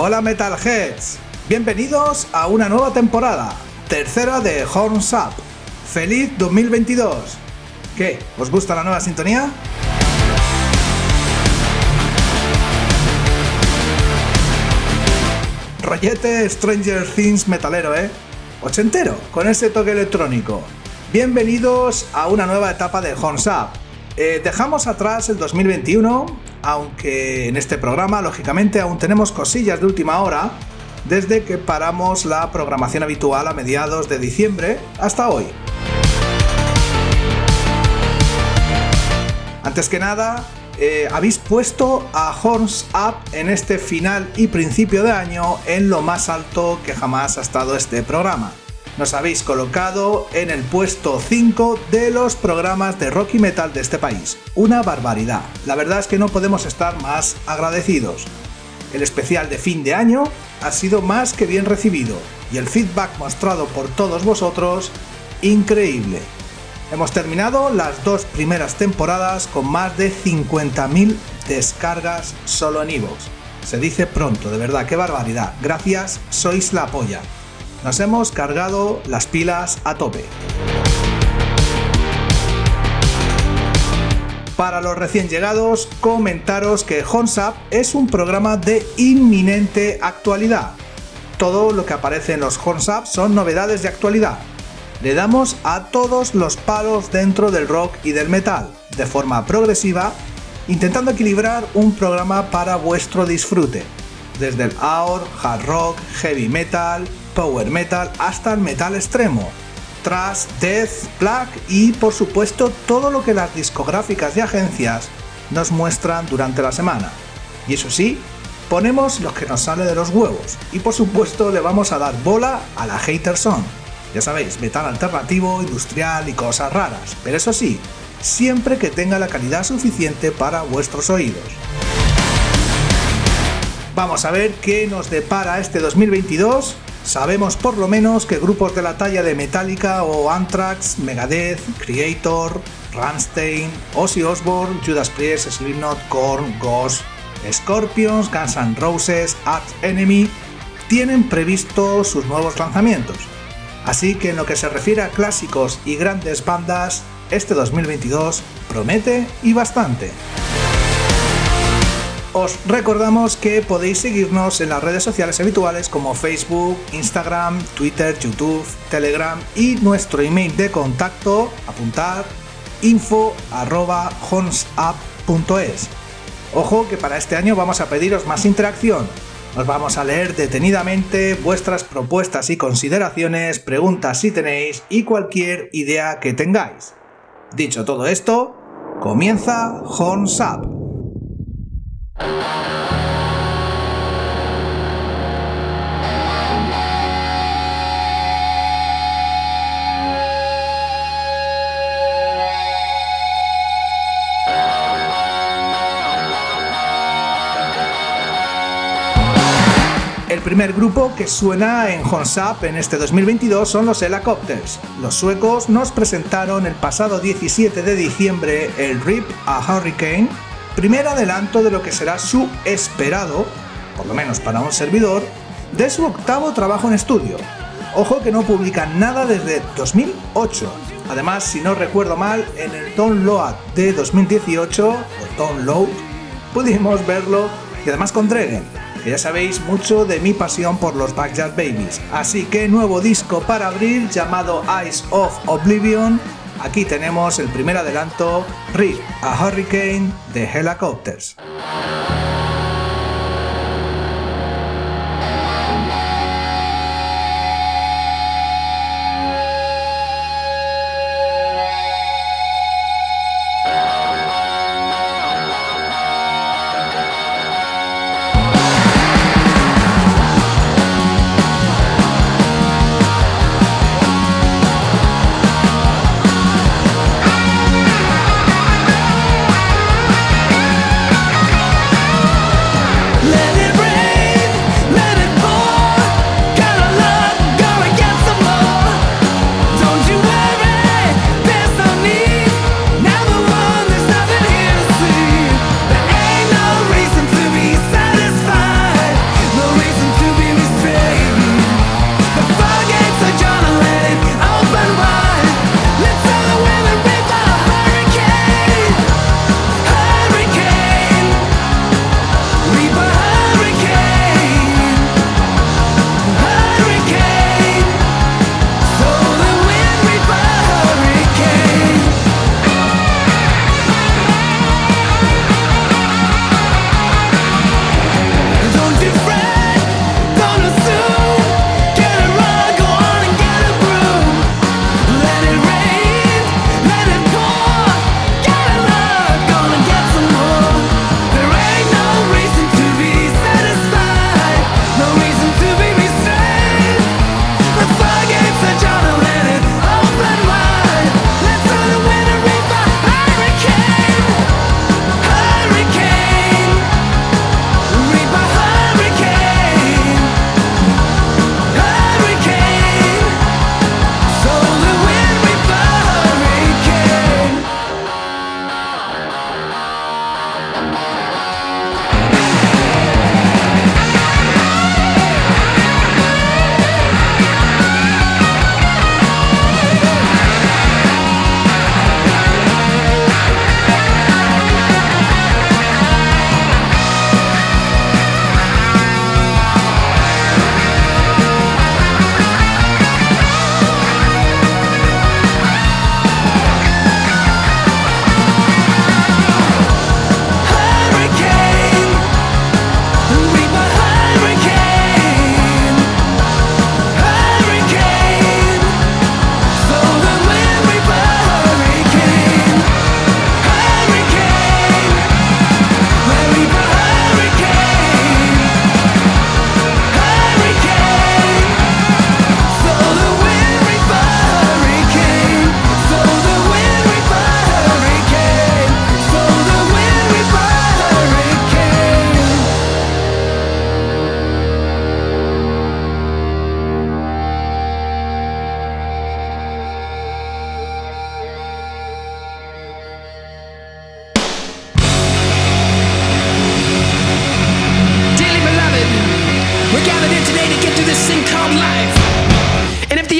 Hola Metalheads, bienvenidos a una nueva temporada, tercera de Horns Up. ¡Feliz 2022! ¿Qué? ¿Os gusta la nueva sintonía? Rollete Stranger Things metalero, ¿eh? Ochentero, con ese toque electrónico. Bienvenidos a una nueva etapa de Horns Up. Eh, dejamos atrás el 2021, aunque en este programa, lógicamente, aún tenemos cosillas de última hora, desde que paramos la programación habitual a mediados de diciembre hasta hoy. Antes que nada, eh, habéis puesto a Horns Up en este final y principio de año en lo más alto que jamás ha estado este programa nos habéis colocado en el puesto 5 de los programas de rock y metal de este país. Una barbaridad. La verdad es que no podemos estar más agradecidos. El especial de fin de año ha sido más que bien recibido y el feedback mostrado por todos vosotros, increíble. Hemos terminado las dos primeras temporadas con más de 50.000 descargas solo en Evox. Se dice pronto, de verdad, qué barbaridad. Gracias, sois la polla nos hemos cargado las pilas a tope. Para los recién llegados, comentaros que Honsap es un programa de inminente actualidad. Todo lo que aparece en los Honsap son novedades de actualidad. Le damos a todos los palos dentro del rock y del metal, de forma progresiva, intentando equilibrar un programa para vuestro disfrute, desde el AOR, hard rock, heavy metal, power metal hasta el metal extremo, thrash, death, black y por supuesto todo lo que las discográficas y agencias nos muestran durante la semana. Y eso sí, ponemos lo que nos sale de los huevos y por supuesto le vamos a dar bola a la hater song. Ya sabéis, metal alternativo, industrial y cosas raras, pero eso sí, siempre que tenga la calidad suficiente para vuestros oídos. Vamos a ver qué nos depara este 2022 Sabemos por lo menos que grupos de la talla de Metallica o Anthrax, Megadeth, Creator, Rammstein, Ozzy Osbourne, Judas Priest, Slipknot, Korn, Ghost, Scorpions, Guns N' Roses, Arch Enemy tienen previsto sus nuevos lanzamientos. Así que en lo que se refiere a clásicos y grandes bandas, este 2022 promete y bastante. Os recordamos que podéis seguirnos en las redes sociales habituales como Facebook, Instagram, Twitter, YouTube, Telegram y nuestro email de contacto, apuntar info Ojo que para este año vamos a pediros más interacción. Nos vamos a leer detenidamente vuestras propuestas y consideraciones, preguntas si tenéis y cualquier idea que tengáis. Dicho todo esto, comienza Horns. El primer grupo que suena en Up en este 2022 son los Helicopters. Los suecos nos presentaron el pasado 17 de diciembre el Rip a Hurricane primer adelanto de lo que será su esperado, por lo menos para un servidor, de su octavo trabajo en estudio. Ojo que no publican nada desde 2008. Además, si no recuerdo mal, en el Download de 2018, o Download, pudimos verlo y además con Dregen, que ya sabéis mucho de mi pasión por los Backyard Babies. Así que nuevo disco para abrir llamado Eyes of Oblivion Aquí tenemos el primer adelanto, Rip a Hurricane de Helicopters.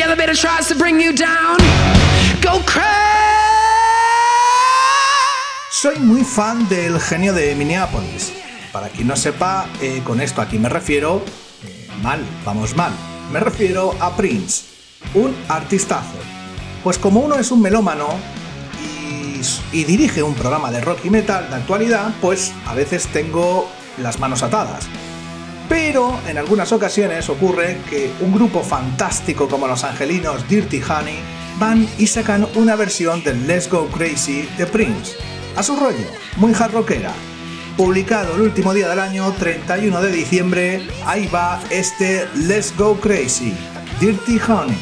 Elevator tries to bring you down, go crazy. Soy muy fan del genio de Minneapolis. Para quien no sepa, eh, con esto aquí me refiero eh, mal, vamos mal. Me refiero a Prince, un artistazo. Pues como uno es un melómano y dirige un programa de rock y metal de actualidad, pues a veces tengo las manos atadas. Pero en algunas ocasiones ocurre que un grupo fantástico como los angelinos Dirty Honey van y sacan una versión del Let's Go Crazy de Prince. A su rollo, muy hard rockera. Publicado el último día del año, 31 de diciembre, ahí va este Let's Go Crazy, Dirty Honey.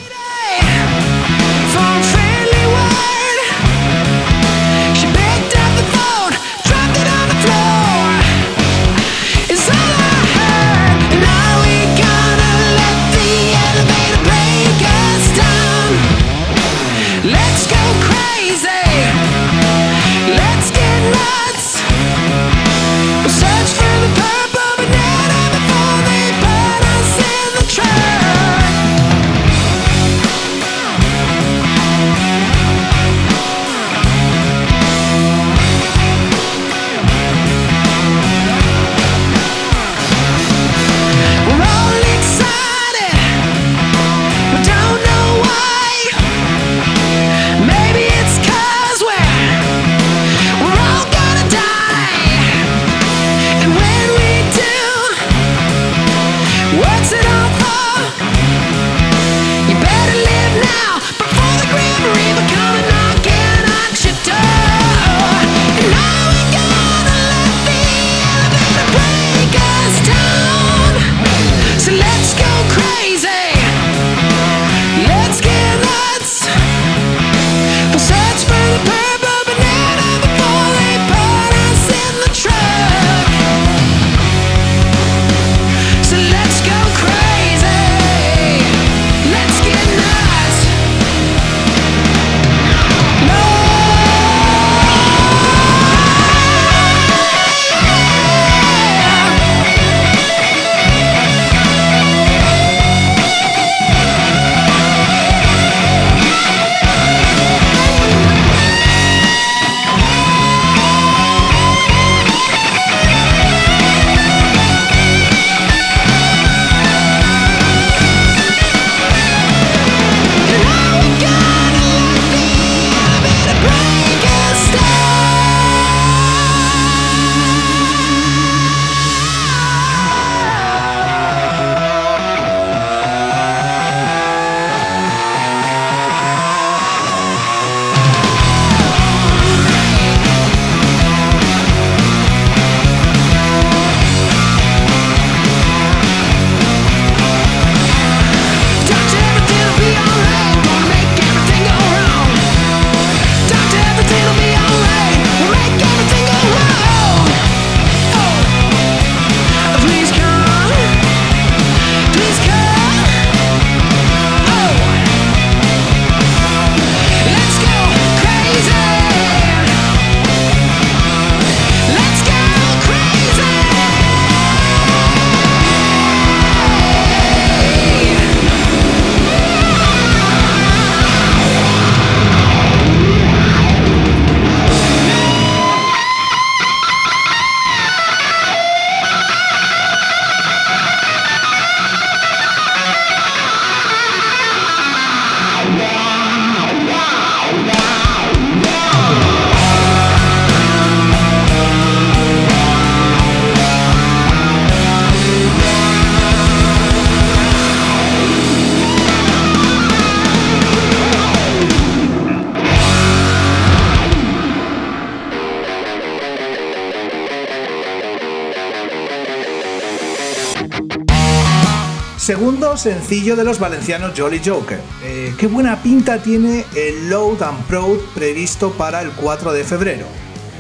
Sencillo de los valencianos Jolly Joker. Eh, qué buena pinta tiene el Load and Proud previsto para el 4 de febrero.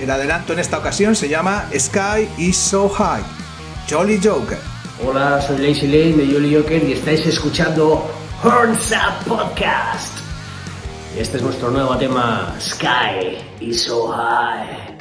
El adelanto en esta ocasión se llama Sky is so high. Jolly Joker. Hola, soy Lazy Lane de Jolly Joker y estáis escuchando Horns Up Podcast. Este es nuestro nuevo tema, Sky is so high.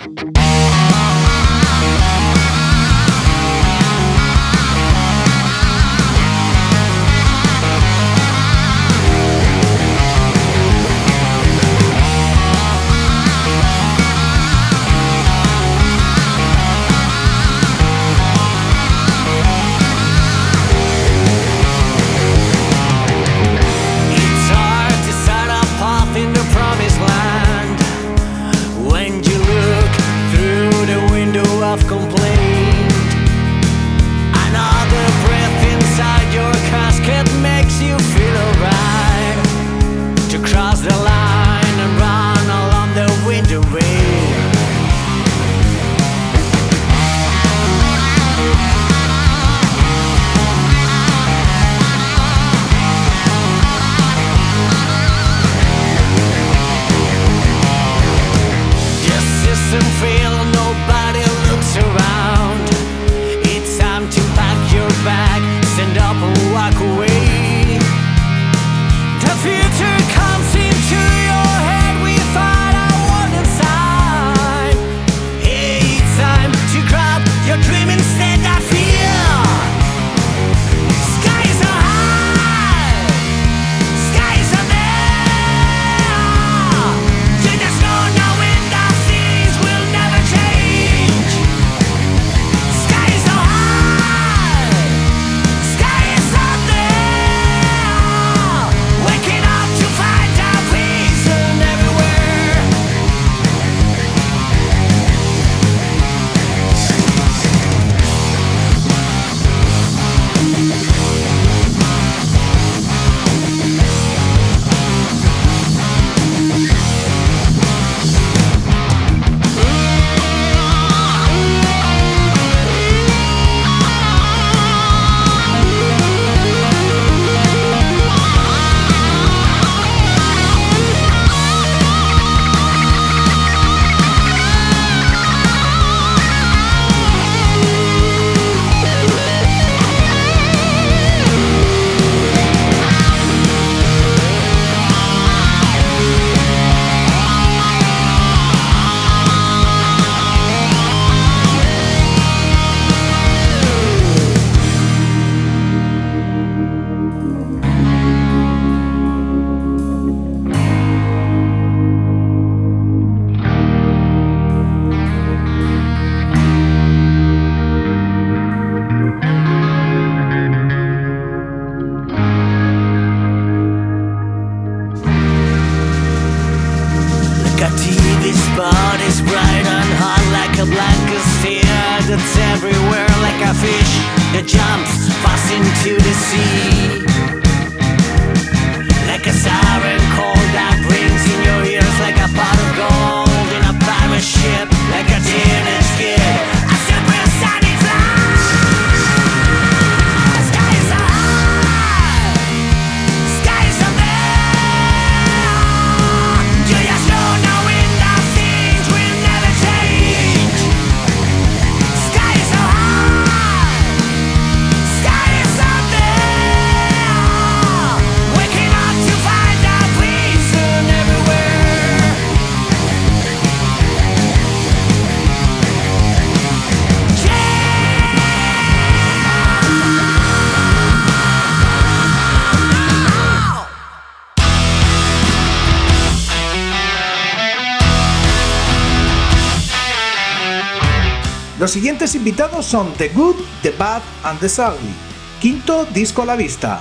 Los siguientes invitados son The Good, The Bad and The Ugly. Quinto disco a la vista.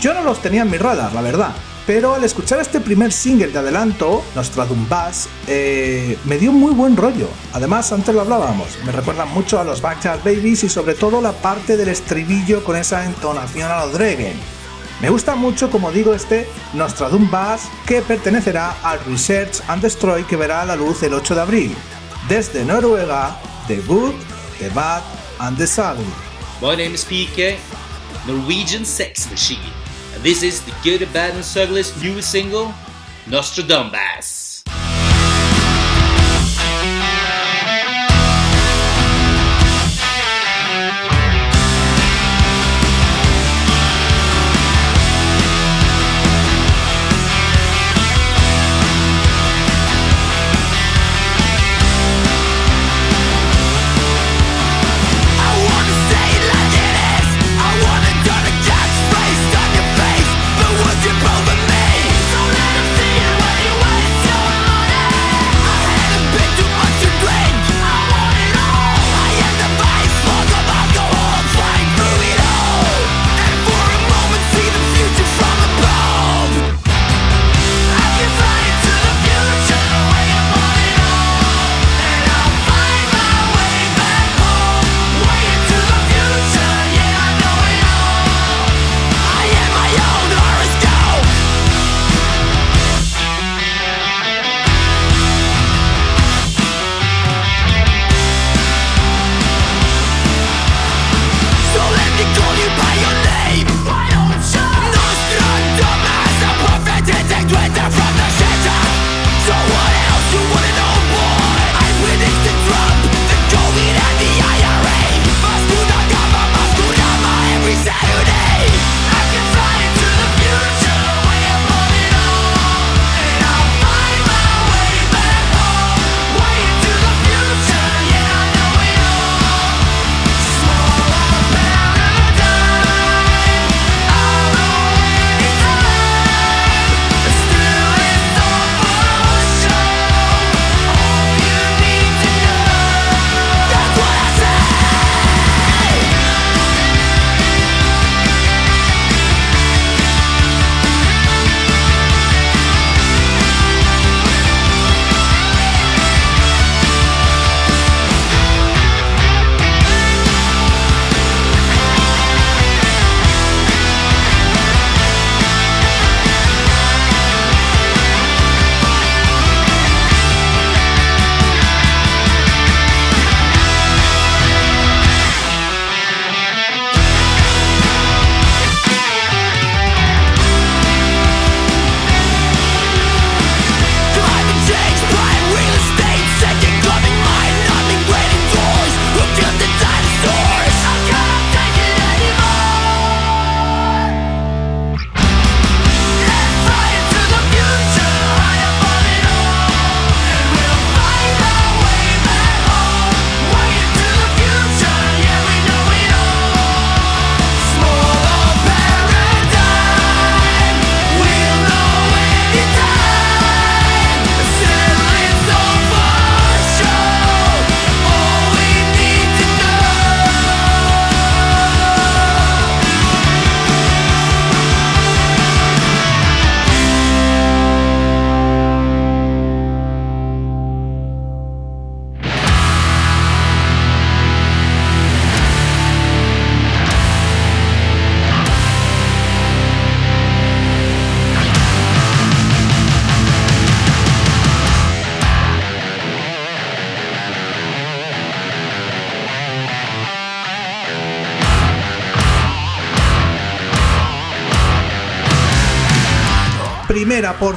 Yo no los tenía en mi radar, la verdad. Pero al escuchar este primer single de adelanto, Nostradumbas, eh, me dio muy buen rollo. Además, antes lo hablábamos, me recuerdan mucho a los Backyard Babies y sobre todo la parte del estribillo con esa entonación a los Dregen. Me gusta mucho, como digo, este Nostradumbas que pertenecerá al Research and Destroy que verá la luz el 8 de abril. Desde Noruega, The Good, The Bad and The Ugly. My name is PK, Norwegian Sex Machine, and this is the Good, Bad, and Ugliest newest single, Nostradamus.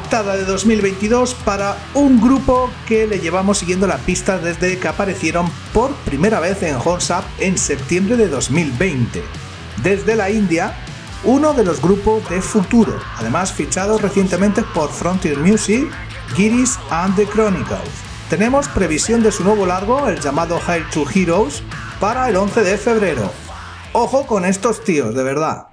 Portada de 2022 para un grupo que le llevamos siguiendo la pista desde que aparecieron por primera vez en Horns Up en septiembre de 2020. Desde la India, uno de los grupos de futuro, además fichado recientemente por Frontier Music, Giris and the Chronicles. Tenemos previsión de su nuevo largo, el llamado Hail to Heroes, para el 11 de febrero. Ojo con estos tíos, de verdad.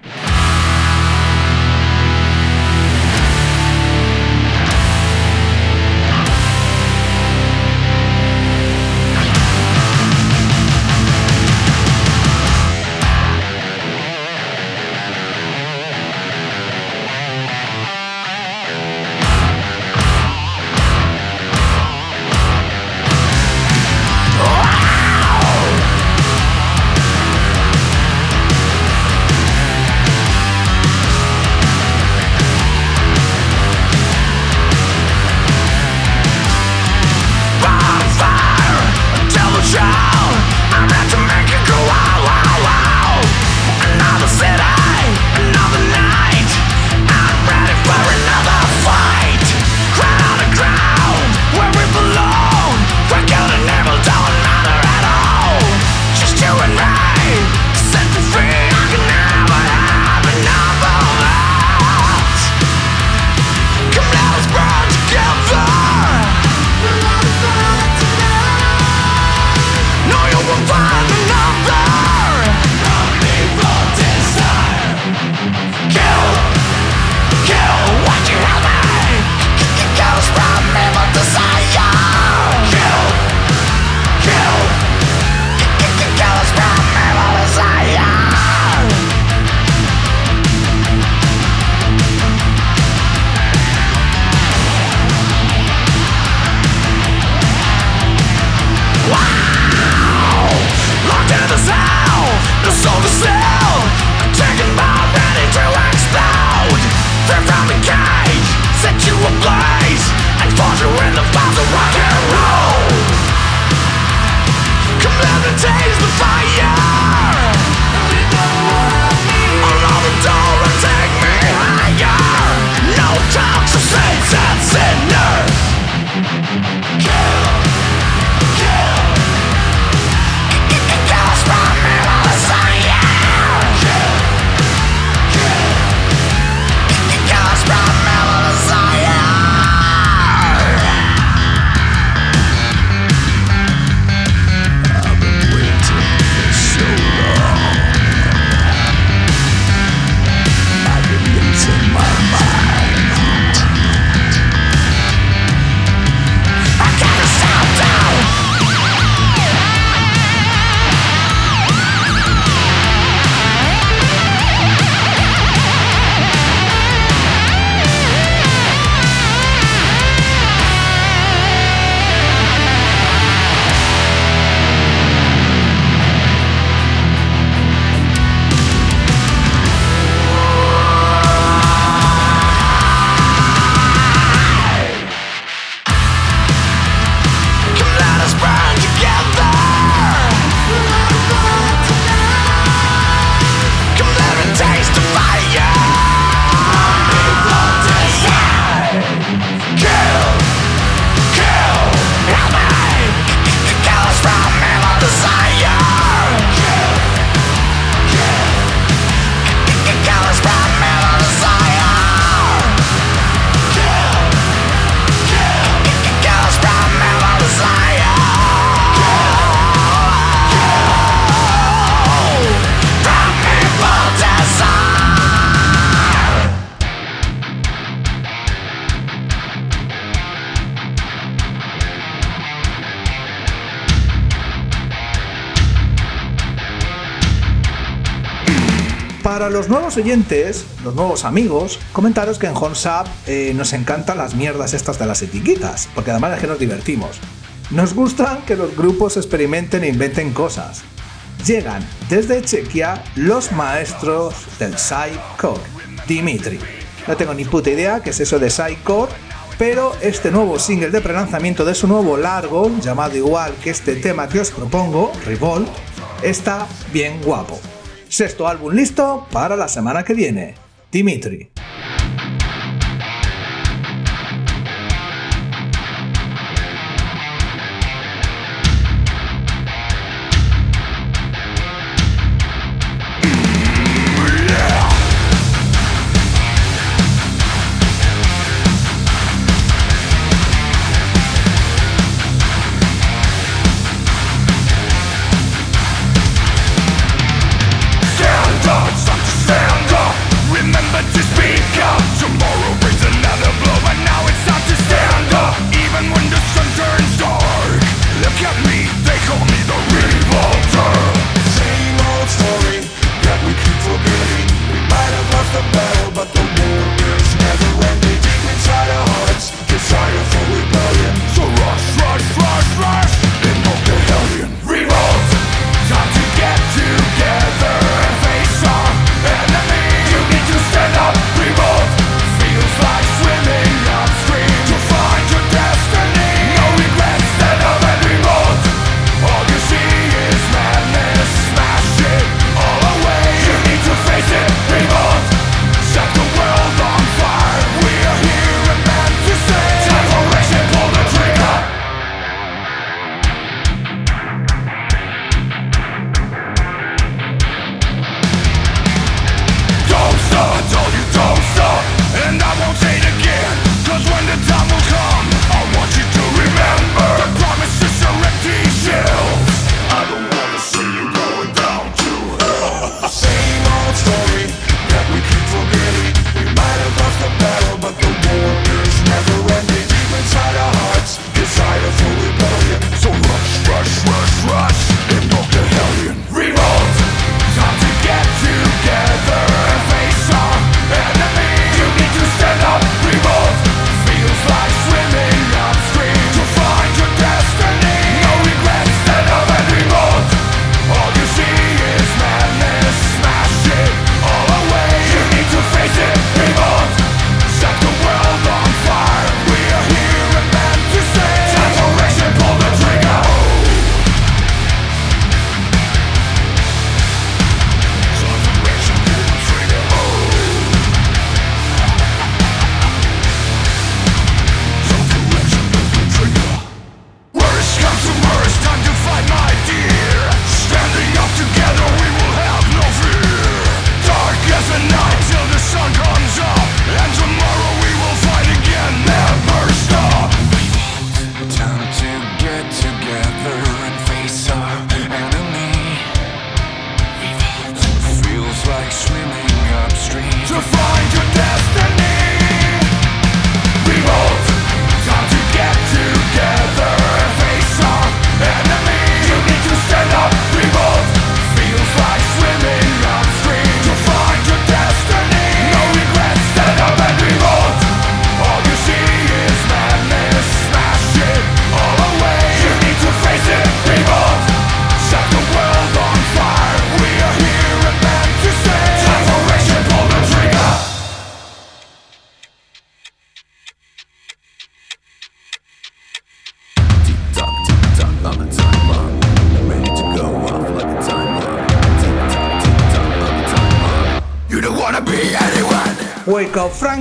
Para los nuevos oyentes, los nuevos amigos, comentaros que en Honsap eh, nos encantan las mierdas estas de las etiquetas, porque además es que nos divertimos. Nos gustan que los grupos experimenten e inventen cosas. Llegan desde Chequia los maestros del Psycore, Dimitri. No tengo ni puta idea qué es eso de Psycore, pero este nuevo single de prelanzamiento de su nuevo largo, llamado igual que este tema que os propongo, Revolt, está bien guapo. Sexto álbum listo para la semana que viene. Dimitri.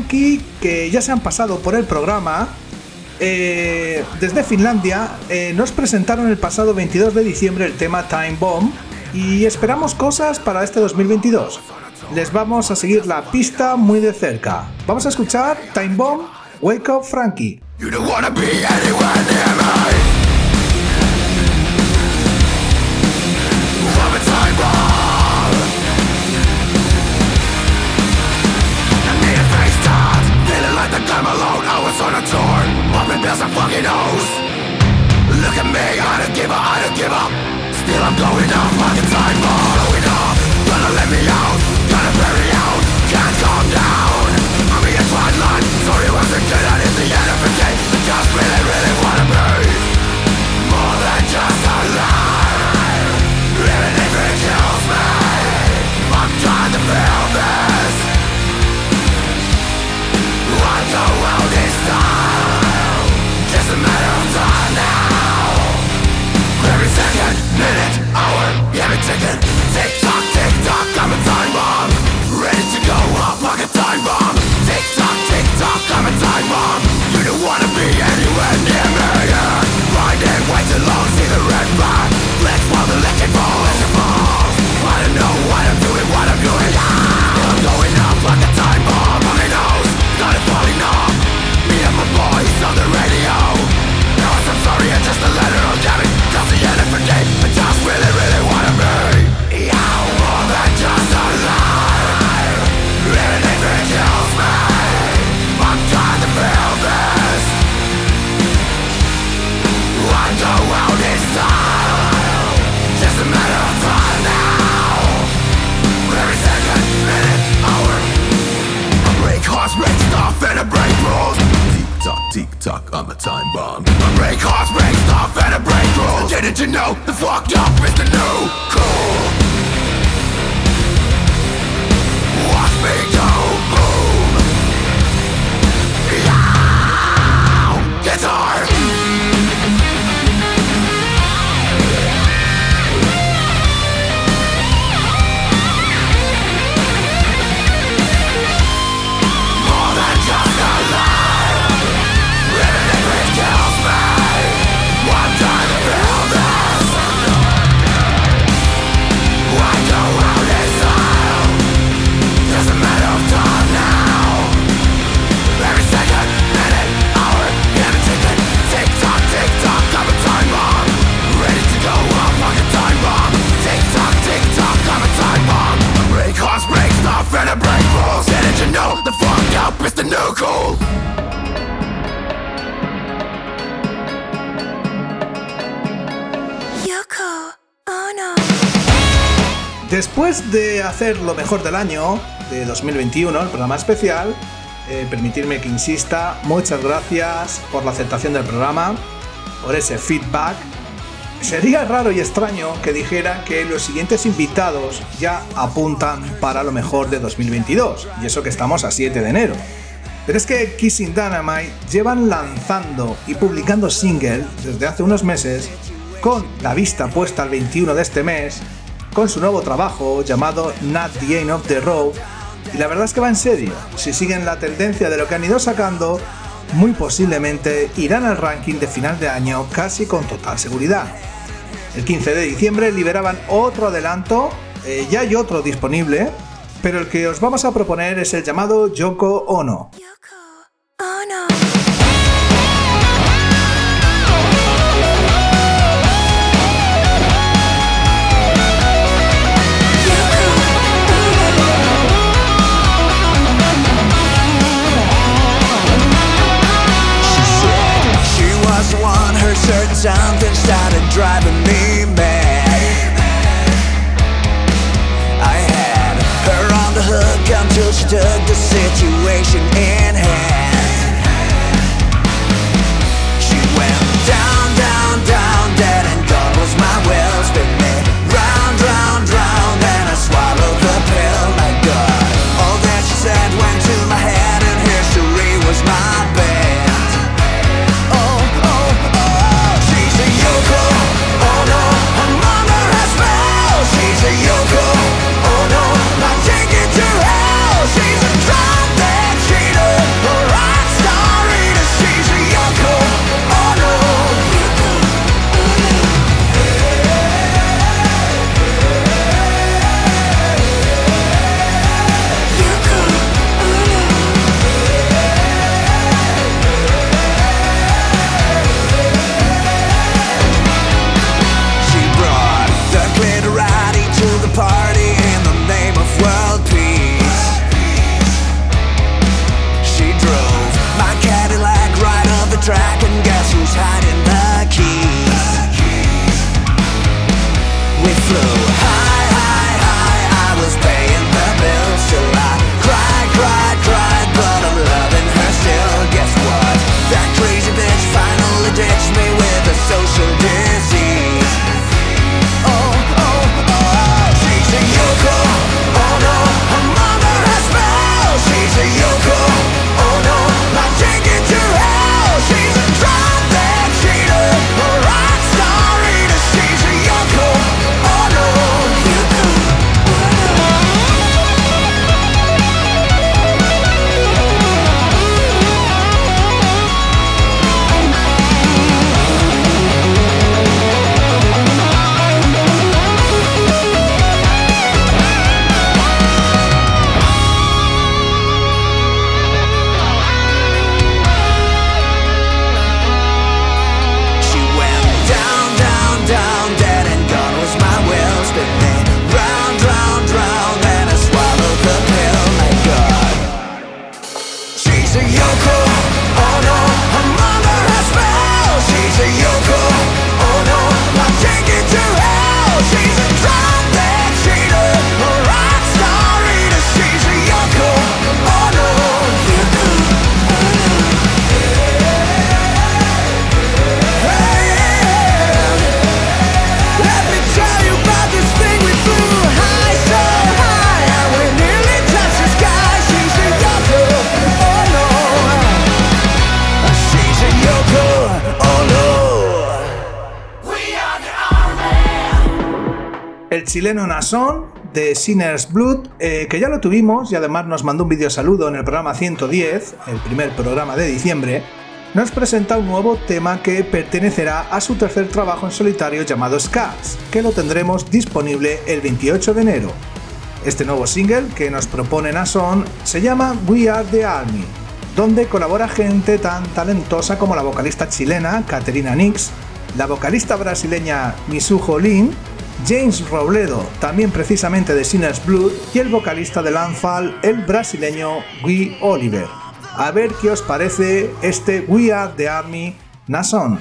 Que ya se han pasado por el programa eh, desde Finlandia eh, nos presentaron el pasado 22 de diciembre el tema Time Bomb y esperamos cosas para este 2022. Les vamos a seguir la pista muy de cerca. Vamos a escuchar Time Bomb, Wake Up Frankie. mejor del año de 2021, el programa especial. Eh, permitirme que insista, muchas gracias por la aceptación del programa, por ese feedback. Sería raro y extraño que dijera que los siguientes invitados ya apuntan para lo mejor de 2022, y eso que estamos a 7 de enero. Pero es que Kissing Dynamite llevan lanzando y publicando singles desde hace unos meses con la vista puesta al 21 de este mes con su nuevo trabajo llamado Not the End of the Road. Y la verdad es que va en serio. Si siguen la tendencia de lo que han ido sacando, muy posiblemente irán al ranking de final de año casi con total seguridad. El 15 de diciembre liberaban otro adelanto, eh, ya hay otro disponible, pero el que os vamos a proponer es el llamado Yoko Ono, driving chileno Nason de Sinner's Blood, eh, que ya lo tuvimos y además nos mandó un vídeo saludo en el programa 110, el primer programa de diciembre, nos presenta un nuevo tema que pertenecerá a su tercer trabajo en solitario llamado Scars, que lo tendremos disponible el 28 de enero. Este nuevo single que nos propone Nason se llama We Are the Army, donde colabora gente tan talentosa como la vocalista chilena Caterina Nix, la vocalista brasileña Misuho Lin, James Robledo, también precisamente de Sinner's Blood, y el vocalista de Landfall, el brasileño Guy Oliver. A ver qué os parece este We Are the Army Nason.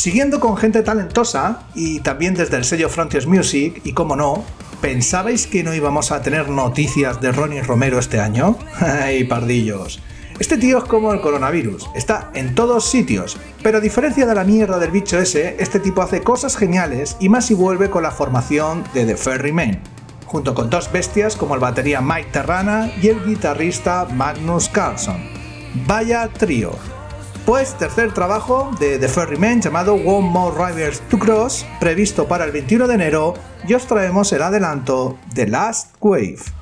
Siguiendo con gente talentosa y también desde el sello Frontiers Music, y como no, ¿pensabais que no íbamos a tener noticias de Ronnie Romero este año? ¡Ay, pardillos! Este tío es como el coronavirus, está en todos sitios, pero a diferencia de la mierda del bicho ese, este tipo hace cosas geniales y más si vuelve con la formación de The Ferryman, junto con dos bestias como el batería Mike Terrana y el guitarrista Magnus Carlson. Vaya trío. Pues tercer trabajo de The Ferryman llamado One More Riders to Cross, previsto para el 21 de enero, y os traemos el adelanto The Last Wave.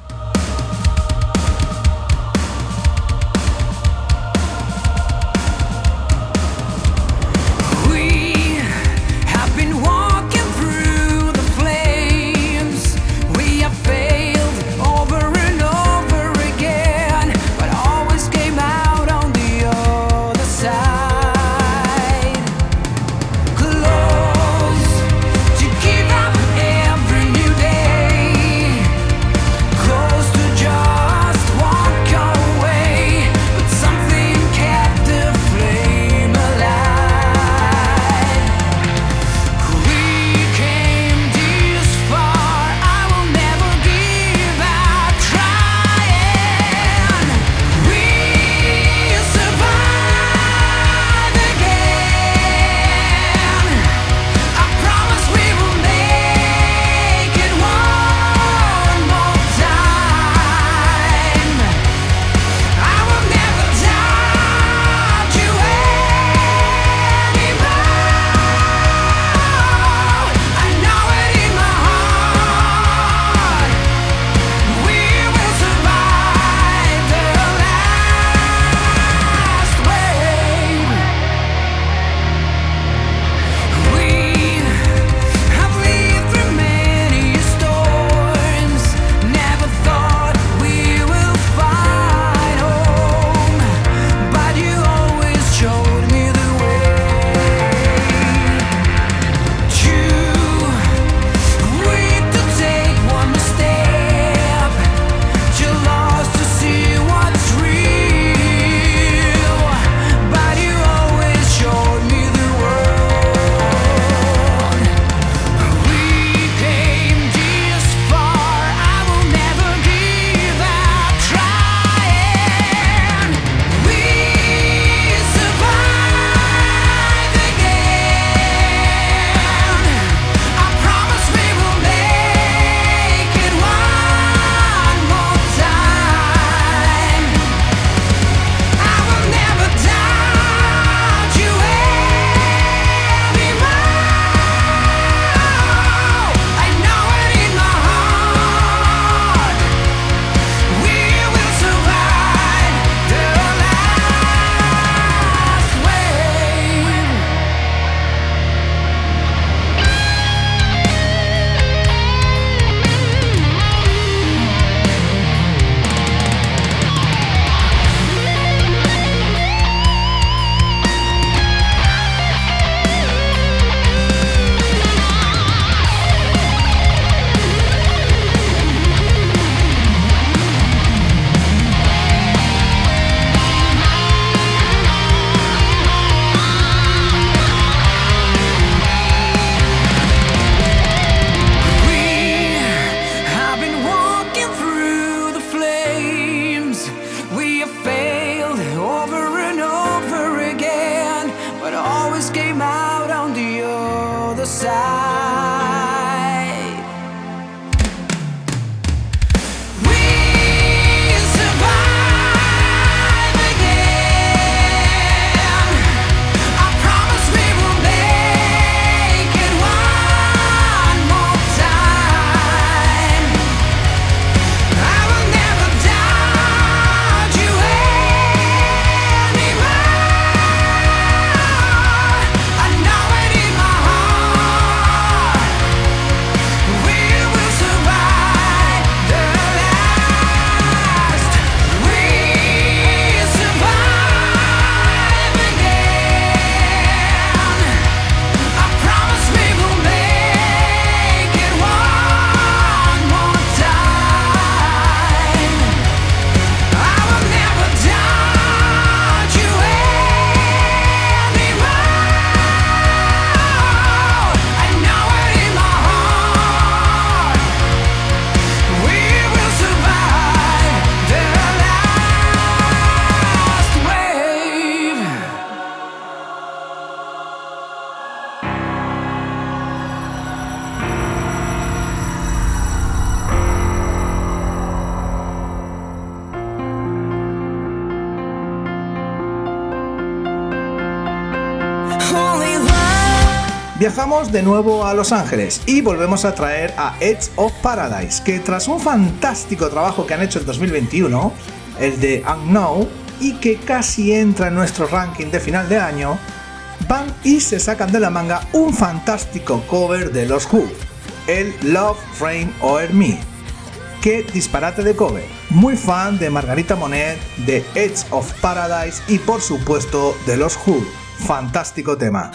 Viajamos de nuevo a Los Ángeles y volvemos a traer a Edge of Paradise, que tras un fantástico trabajo que han hecho en 2021, el de Unknown, y que casi entra en nuestro ranking de final de año, van y se sacan de la manga un fantástico cover de los Who, el Love Rain Over Me. Qué disparate de cover. Muy fan de Margarita Monet, de Edge of Paradise y por supuesto de los Who. Fantástico tema.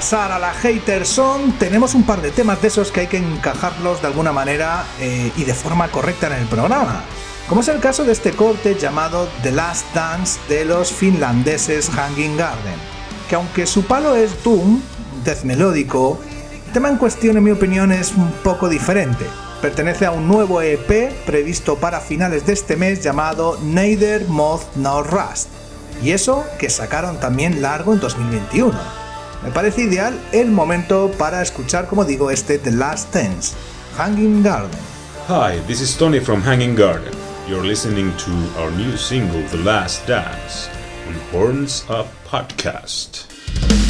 Pasar a la hater song, tenemos un par de temas de esos que hay que encajarlos de alguna manera eh, y de forma correcta en el programa. Como es el caso de este corte llamado The Last Dance de los finlandeses Hanging Garden, que aunque su palo es Doom, death melódico, el tema en cuestión en mi opinión es un poco diferente. Pertenece a un nuevo EP previsto para finales de este mes llamado Neither Moth Nor Rust. Y eso que sacaron también largo en 2021. Me parece ideal el momento para escuchar, como digo, este The Last Dance, Hanging Garden. Hi, this is Tony from Hanging Garden. You're listening to our new single, The Last Dance, on Horns Up Podcast.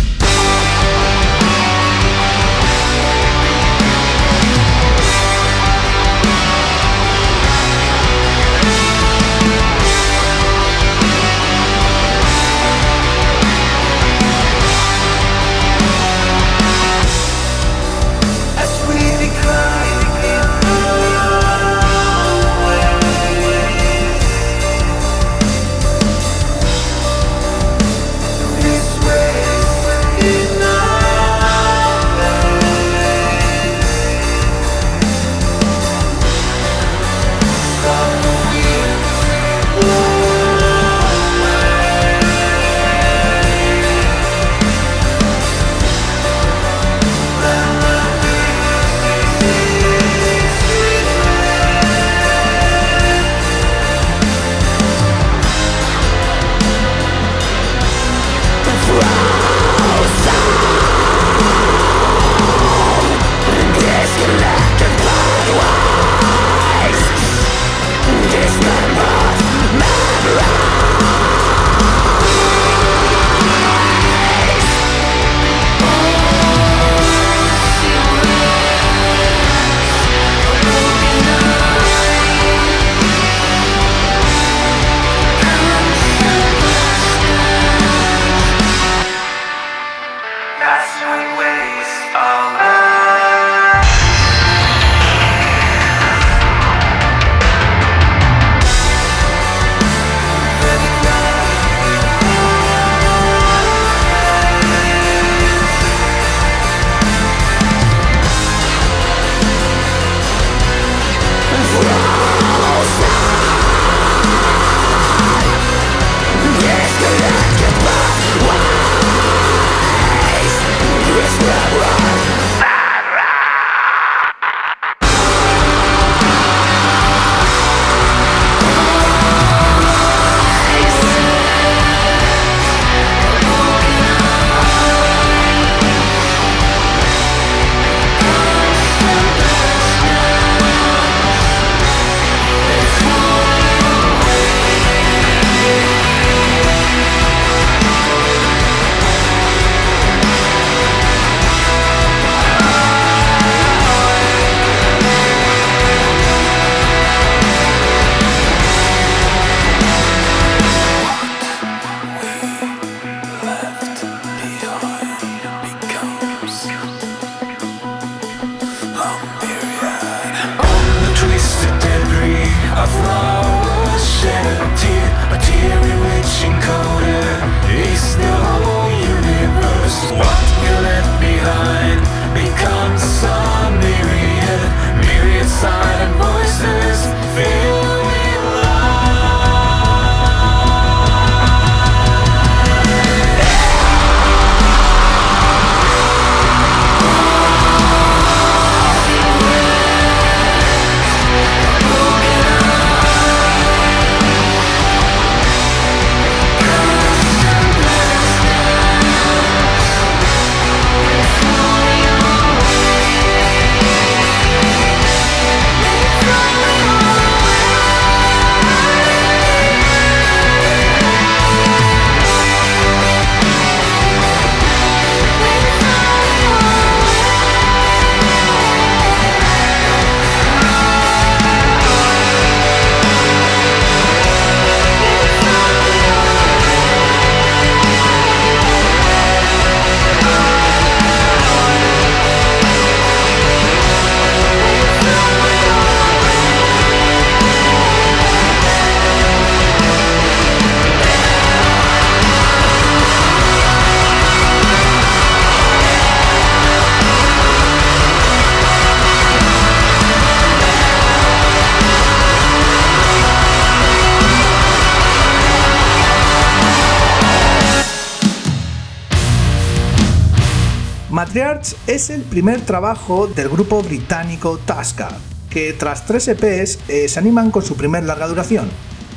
Es el primer trabajo del grupo británico Tasca, que tras tres EPs eh, se animan con su primer larga duración.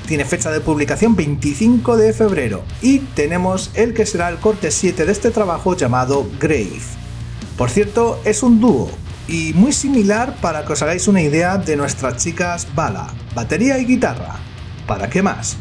Tiene fecha de publicación 25 de febrero y tenemos el que será el corte 7 de este trabajo llamado Grave. Por cierto, es un dúo y muy similar para que os hagáis una idea de nuestras chicas Bala, batería y guitarra. ¿Para qué más?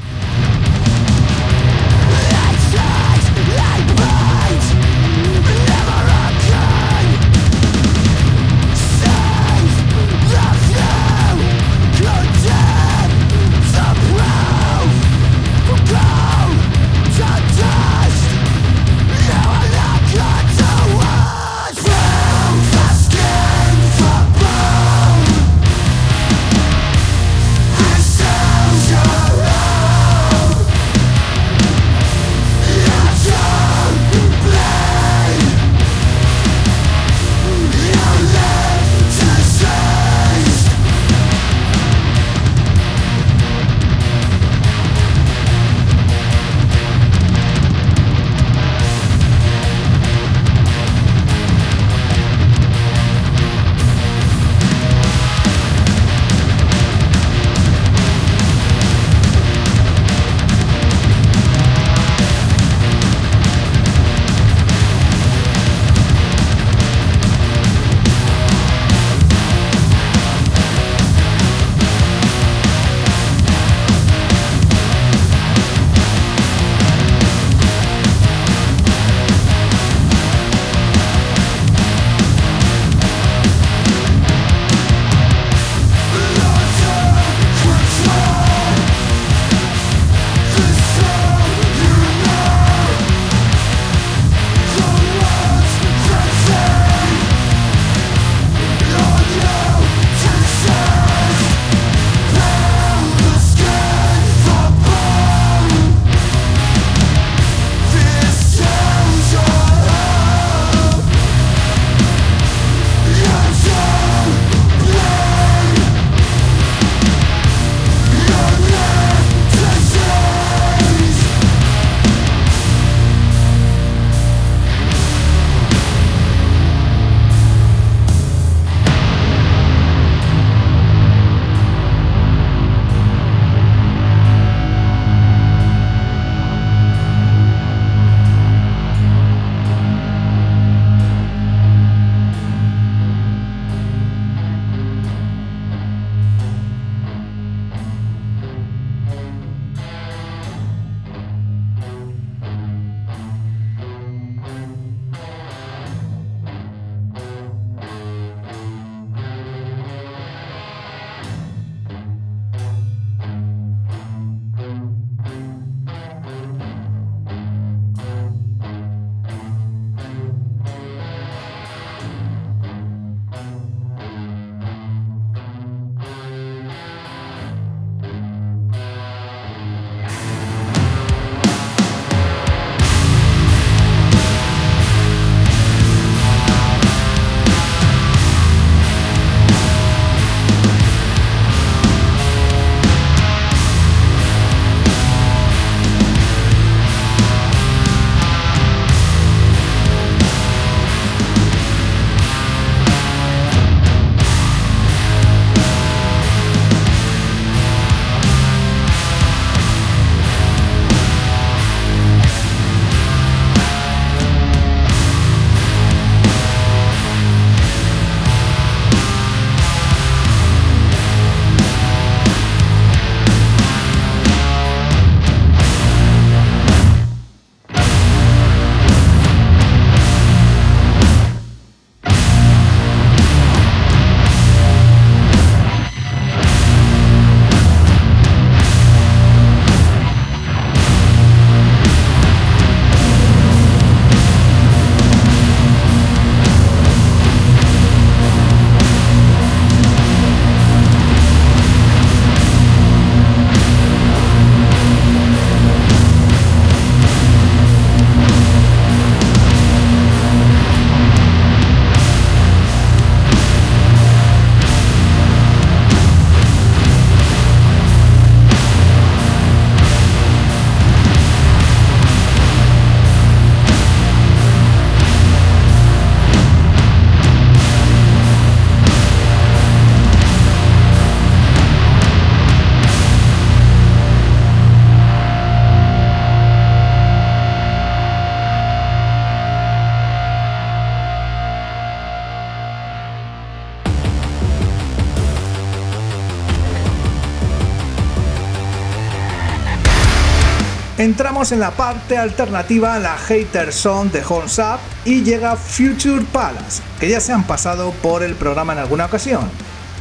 Entramos en la parte alternativa, la Hater Song de Horns Up y llega Future Palace, que ya se han pasado por el programa en alguna ocasión.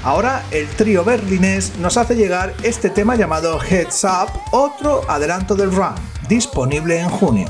Ahora el trío berlinés nos hace llegar este tema llamado Heads Up, otro adelanto del run, disponible en junio.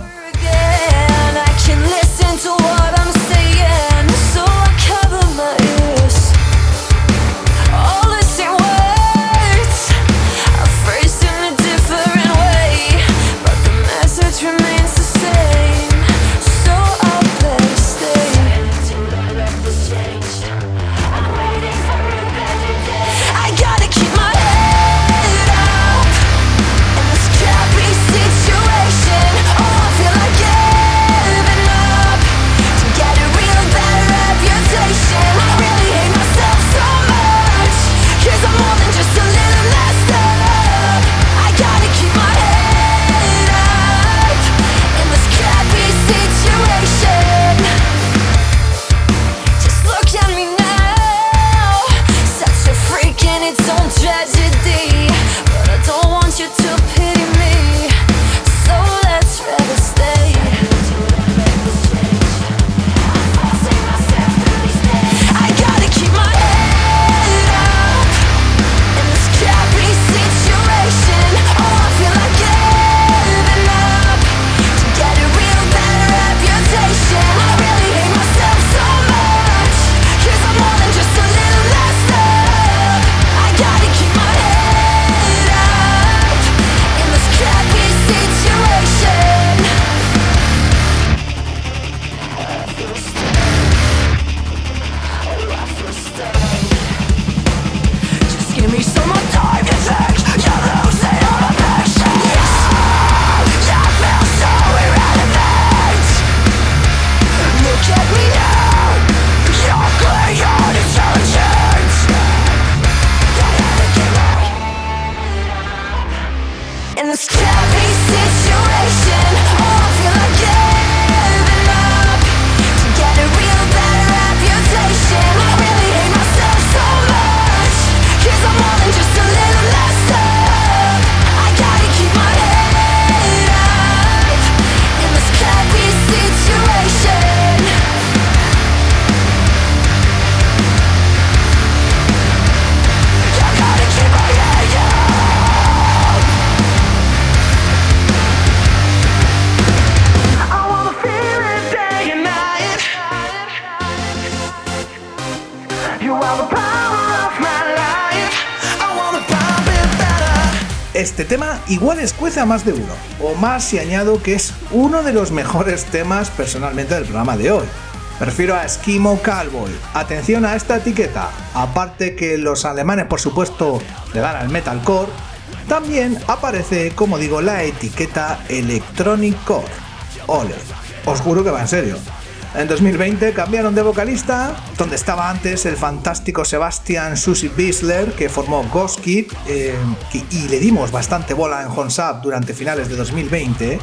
Igual escuece a más de uno, o más si añado que es uno de los mejores temas personalmente del programa de hoy. Prefiero a Eskimo Cowboy. Atención a esta etiqueta. Aparte que los alemanes, por supuesto, le dan al metalcore, también aparece, como digo, la etiqueta Electronic Core. Ole, os juro que va en serio. En 2020 cambiaron de vocalista, donde estaba antes el fantástico Sebastian Susi Bisler, que formó Ghost Kid, eh, y le dimos bastante bola en Horns Up durante finales de 2020.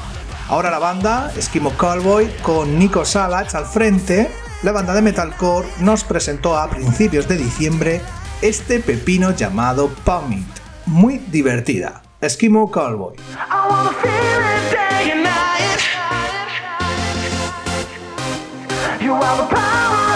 Ahora la banda, Eskimo Cowboy, con Nico Salach al frente, la banda de metalcore nos presentó a principios de diciembre este pepino llamado Pump It. Muy divertida. Eskimo Cowboy. You are the power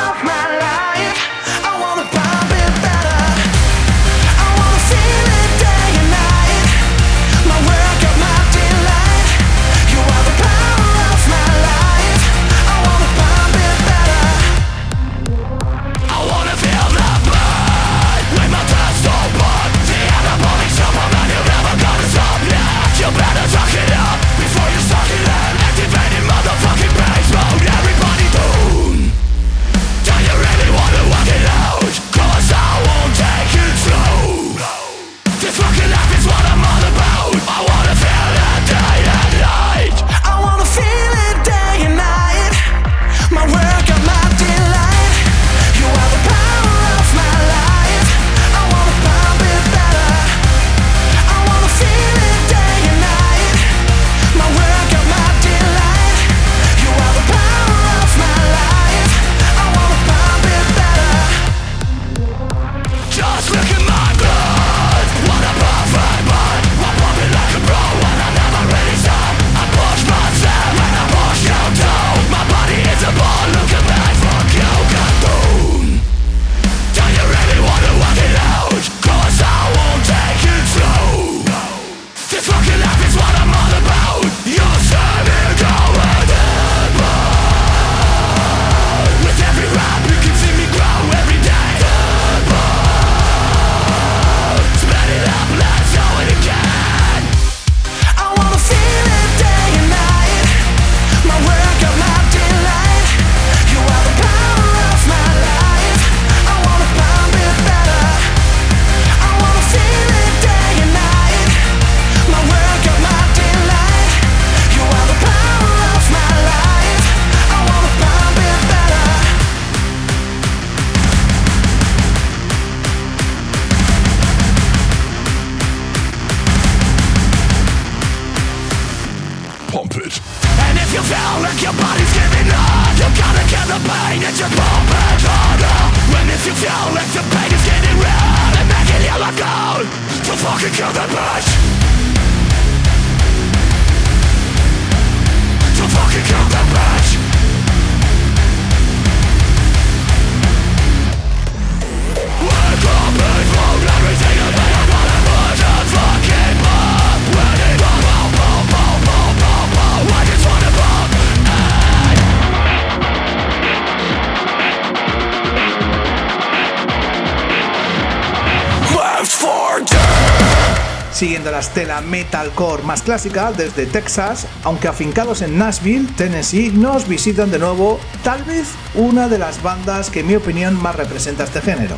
metalcore más clásica desde Texas, aunque afincados en Nashville, Tennessee, nos visitan de nuevo tal vez una de las bandas que en mi opinión más representa este género,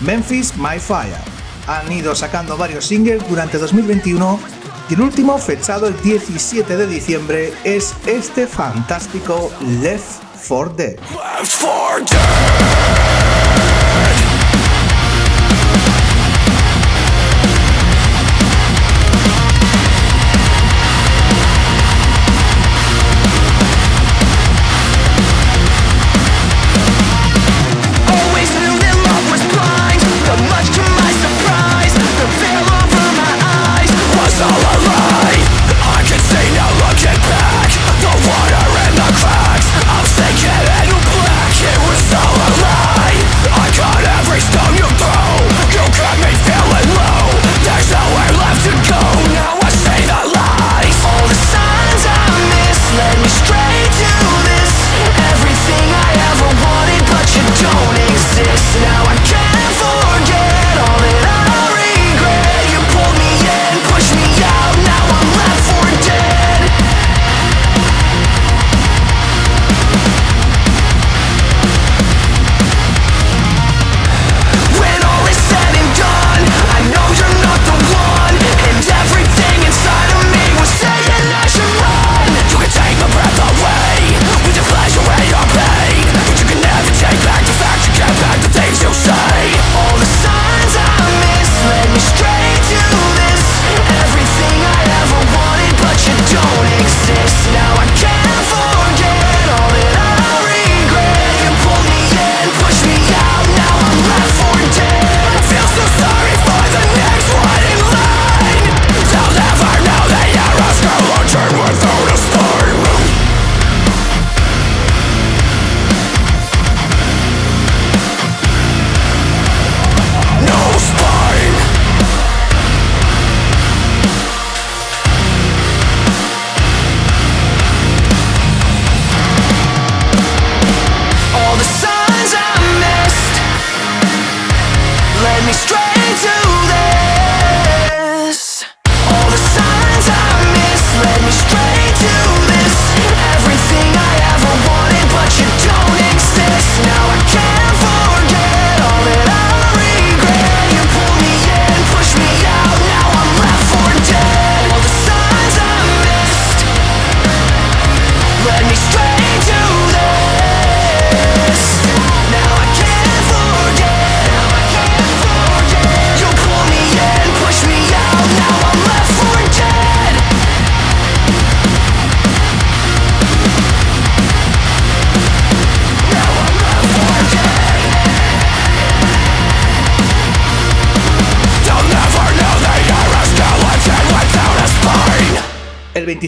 Memphis My Fire. Han ido sacando varios singles durante 2021 y el último fechado el 17 de diciembre es este fantástico Left 4 Dead. Left 4 Dead.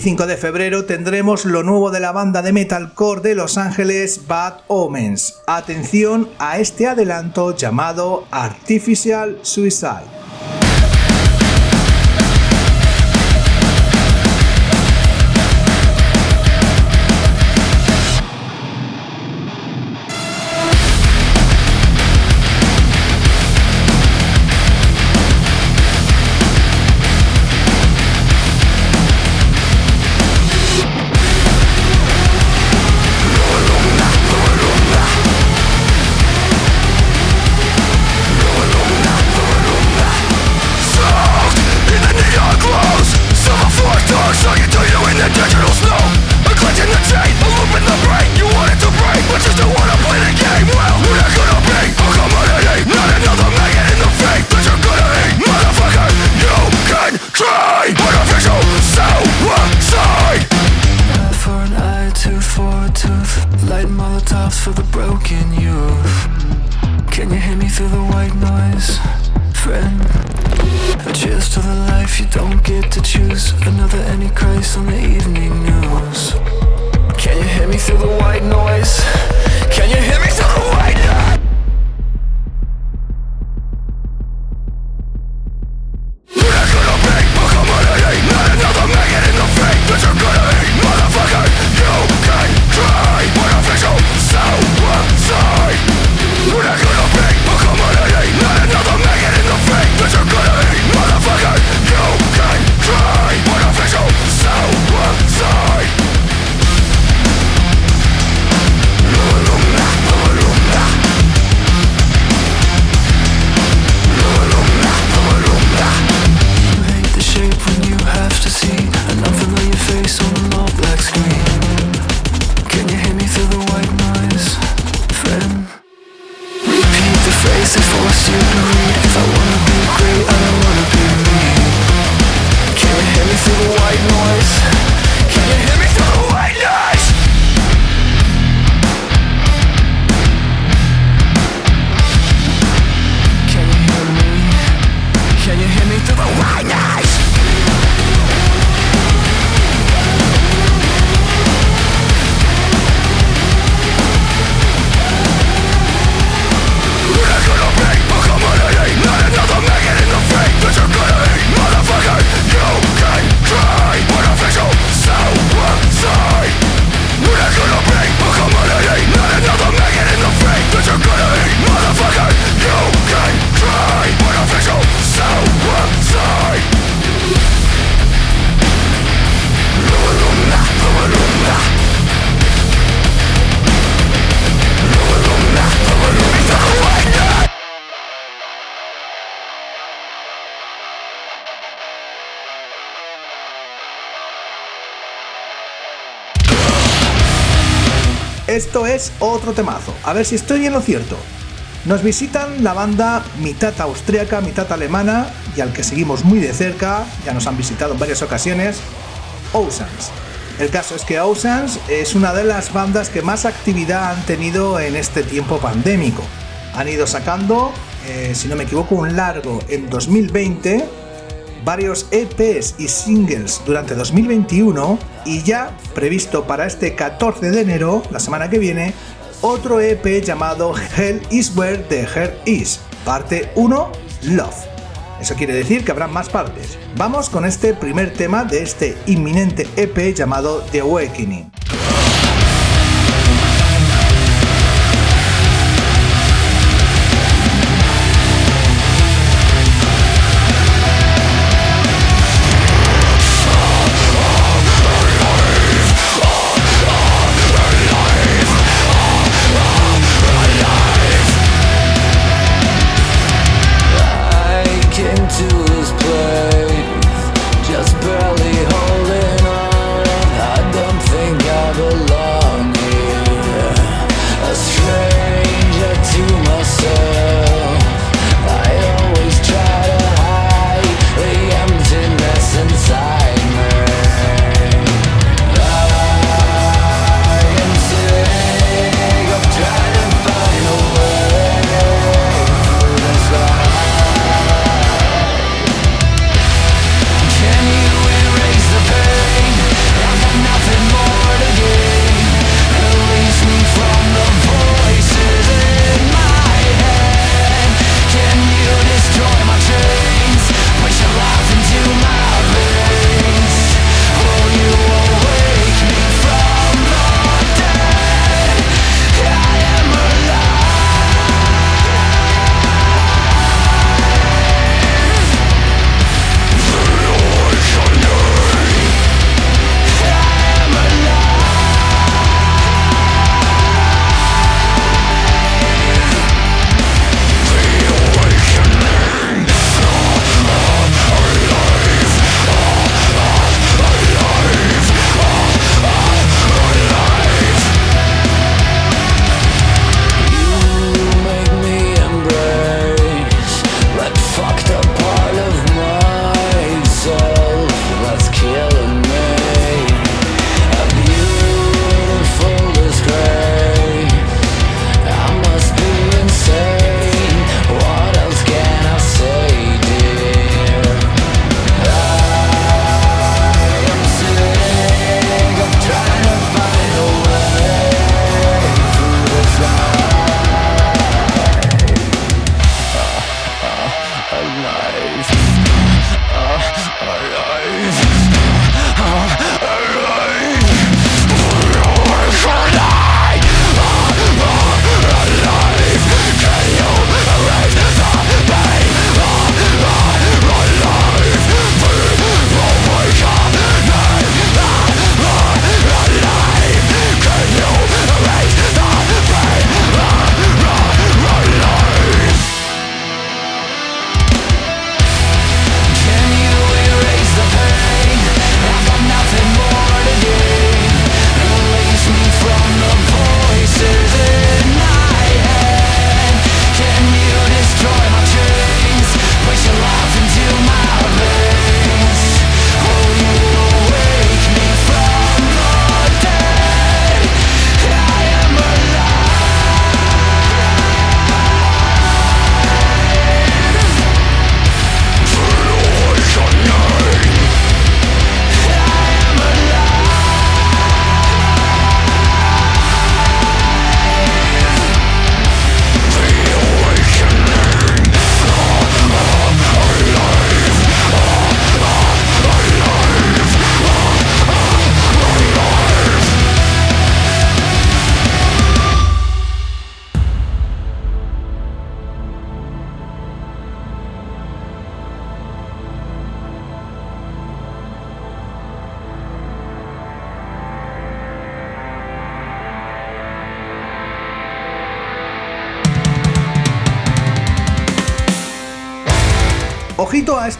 25 de febrero tendremos lo nuevo de la banda de metalcore de Los Ángeles, Bad Omens. Atención a este adelanto llamado Artificial Suicide. Esto es otro temazo. A ver si estoy en lo cierto. Nos visitan la banda mitad austríaca, mitad alemana y al que seguimos muy de cerca, ya nos han visitado en varias ocasiones, Oceans. El caso es que Oceans es una de las bandas que más actividad han tenido en este tiempo pandémico. Han ido sacando, eh, si no me equivoco, un largo en 2020 varios EPs y singles durante 2021 y ya previsto para este 14 de enero, la semana que viene, otro EP llamado Hell is Where the Heart Is, parte 1, Love. Eso quiere decir que habrá más partes. Vamos con este primer tema de este inminente EP llamado The Awakening.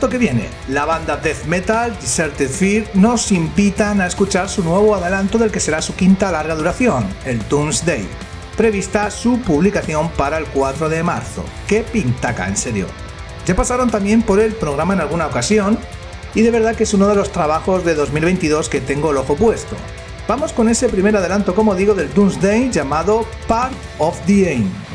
Que viene. La banda death metal Deserted Fear nos invitan a escuchar su nuevo adelanto del que será su quinta larga duración, el Doomsday, prevista su publicación para el 4 de marzo. ¡Qué pintaca, en serio! Ya pasaron también por el programa en alguna ocasión y de verdad que es uno de los trabajos de 2022 que tengo el ojo puesto. Vamos con ese primer adelanto, como digo, del Doomsday llamado Part of the Aim.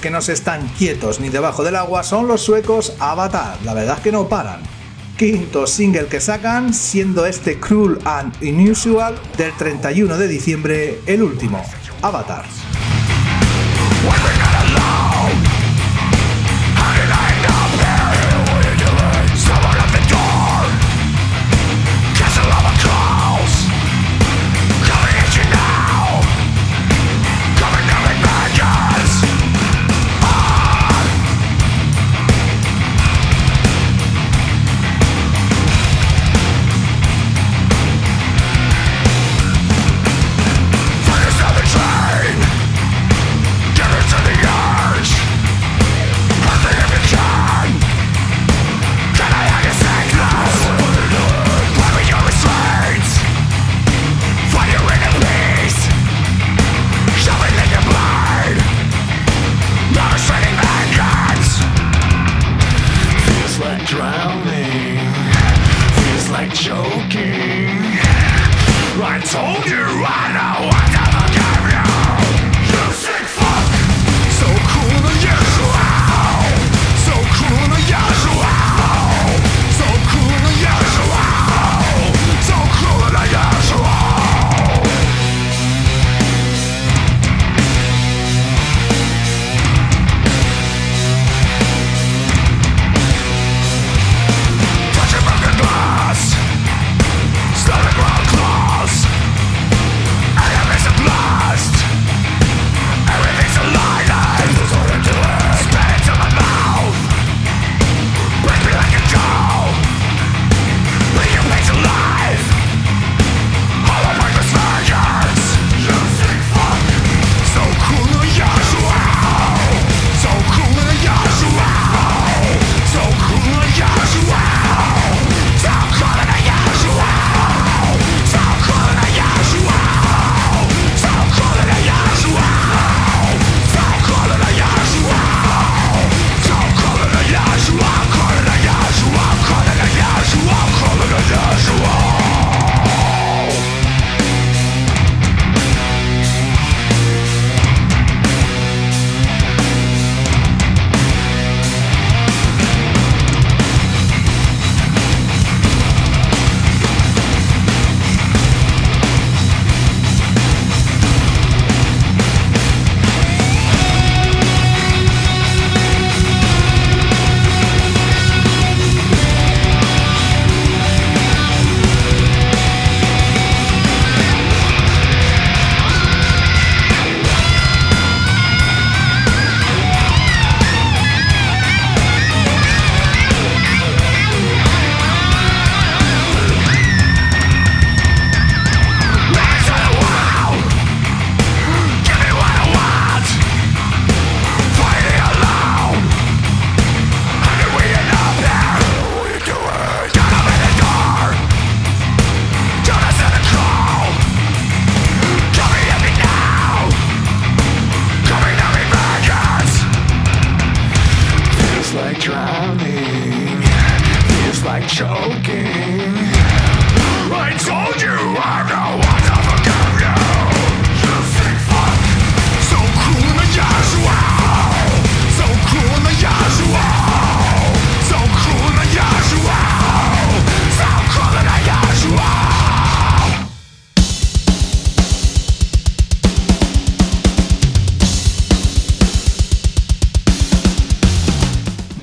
Que no se están quietos ni debajo del agua son los suecos Avatar, la verdad es que no paran. Quinto single que sacan, siendo este Cruel and Unusual del 31 de diciembre, el último, Avatar.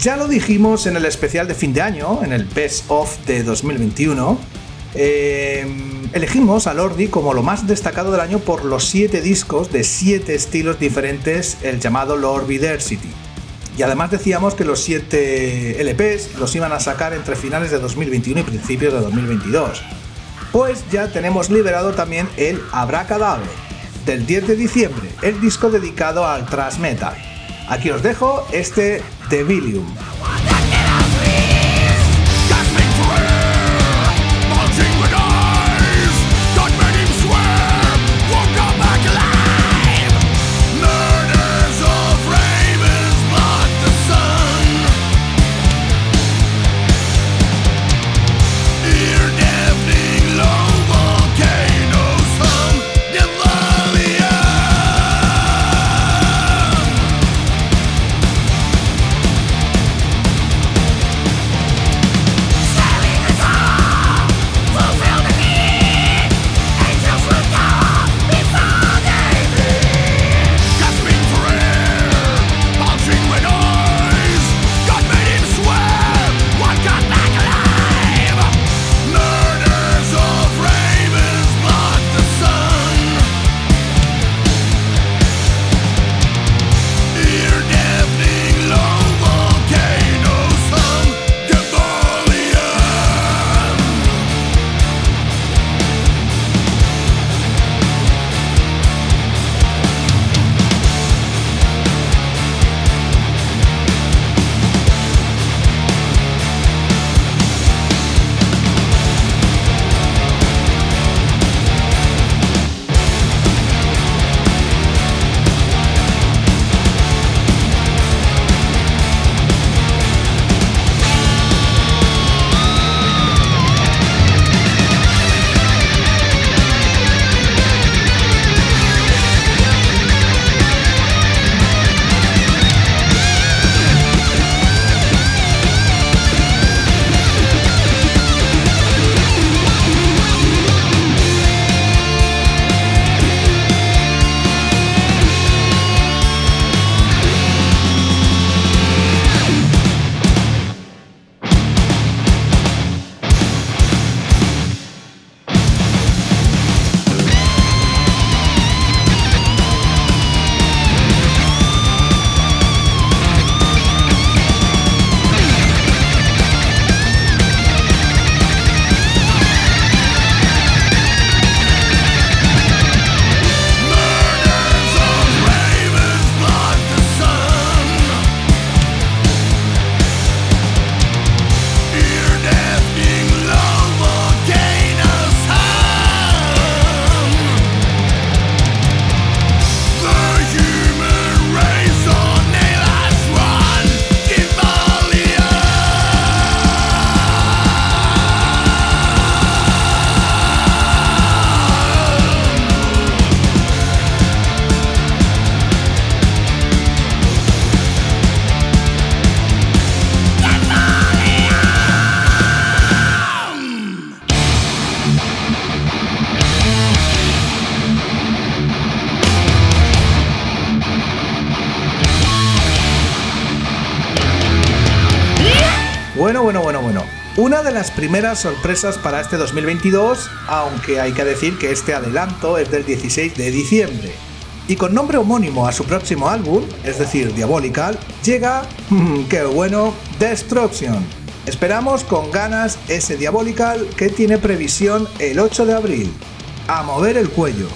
Ya lo dijimos en el especial de fin de año, en el Best of de 2021. eh, elegimos a Lordi como lo más destacado del año por los 7 discos de 7 estilos diferentes, el llamado Lord Diversity. Y además decíamos que los 7 LPs los iban a sacar entre finales de 2021 y principios de 2022. Pues ya tenemos liberado también el Abracadabra del 10 de diciembre, el disco dedicado al thrash metal. Aquí os dejo este de Una de las primeras sorpresas para este 2022, aunque hay que decir que este adelanto es del 16 de diciembre. Y con nombre homónimo a su próximo álbum, es decir, Diabolical, llega, mm, qué bueno, Destruction. Esperamos con ganas ese Diabolical que tiene previsión el 8 de abril. A mover el cuello.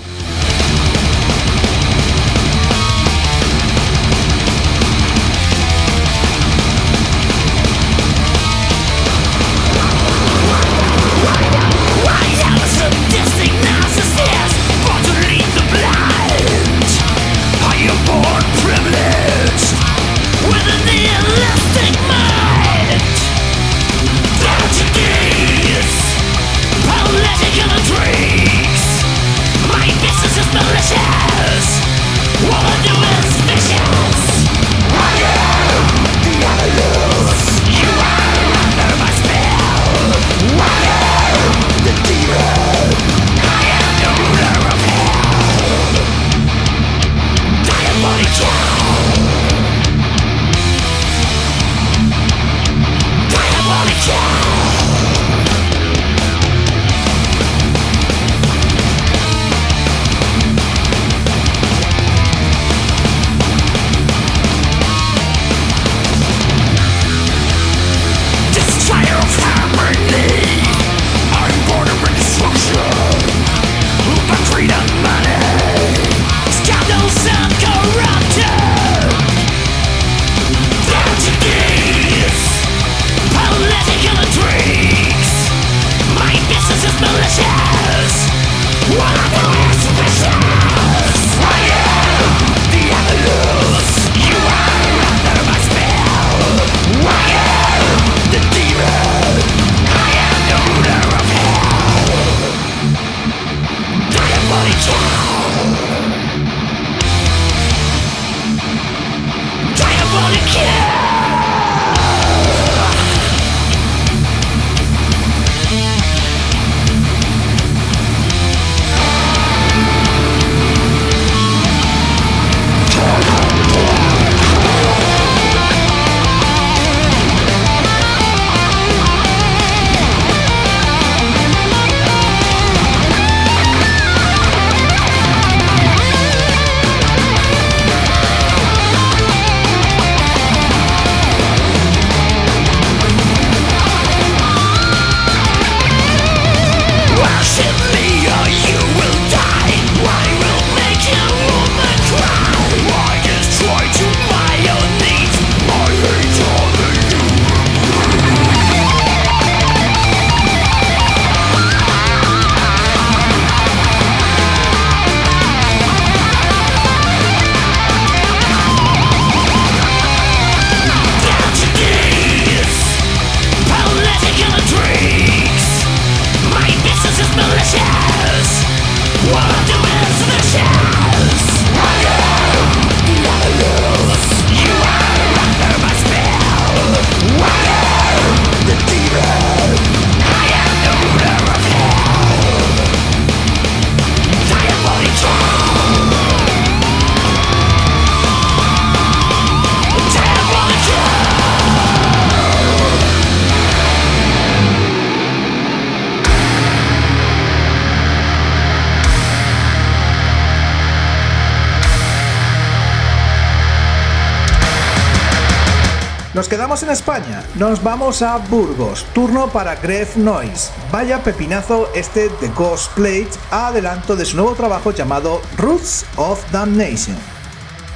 Nos quedamos en España, nos vamos a Burgos, turno para Gref Noise. Vaya pepinazo este de Ghost Plate adelanto de su nuevo trabajo llamado Roots of Damnation.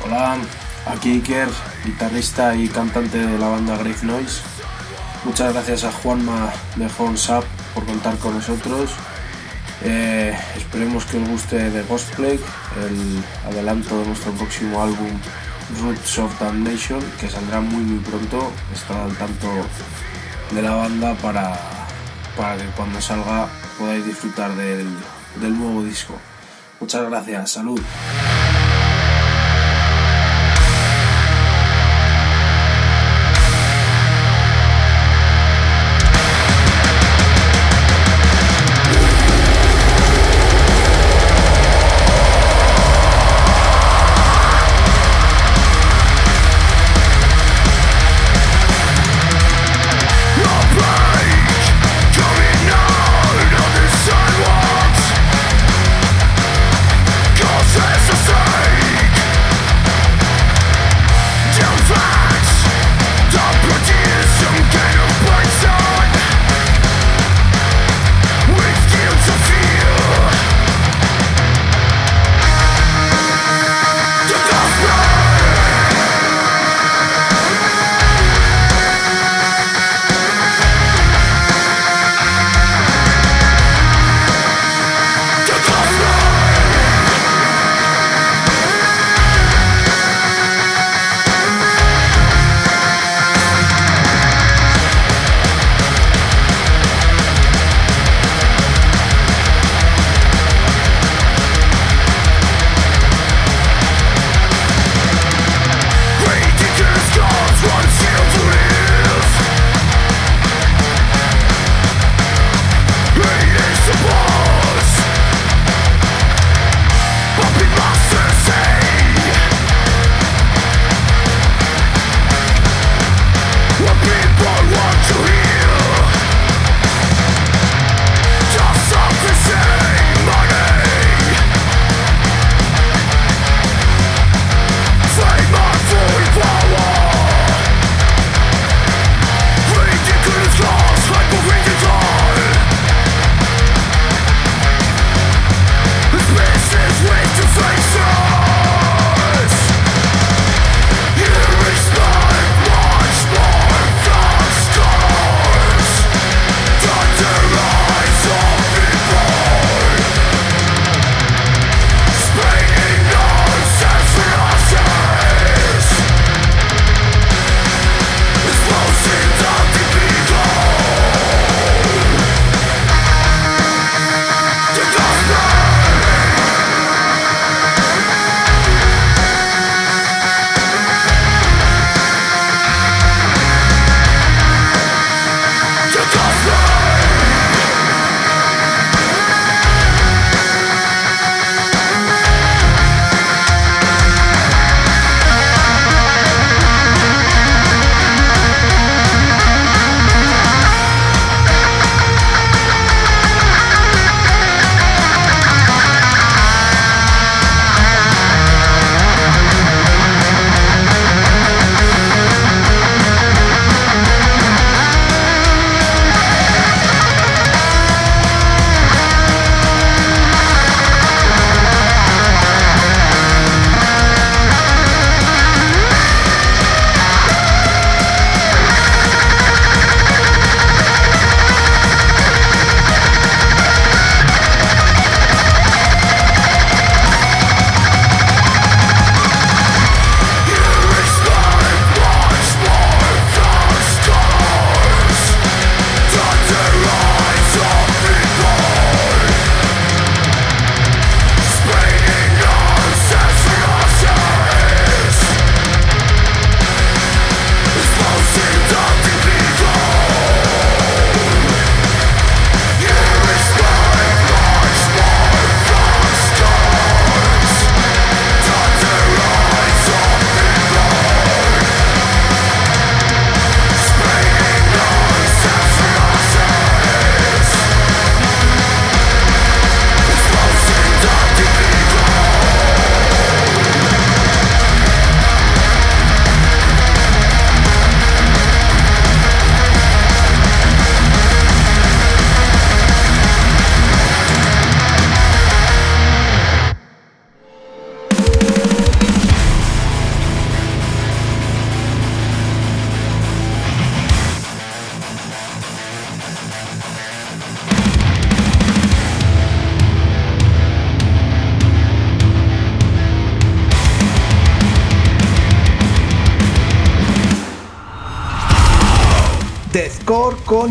Hola, aquí Iker, guitarrista y cantante de la banda Grave Noise. Muchas gracias a Juanma de Horns Up por contar con nosotros. Eh, esperemos que os guste de Ghost Plague, el adelanto de nuestro próximo álbum Roots of Damnation, que saldrá muy muy pronto. Estad al tanto de la banda para, para que cuando salga podáis disfrutar del, del nuevo disco. Muchas gracias, salud.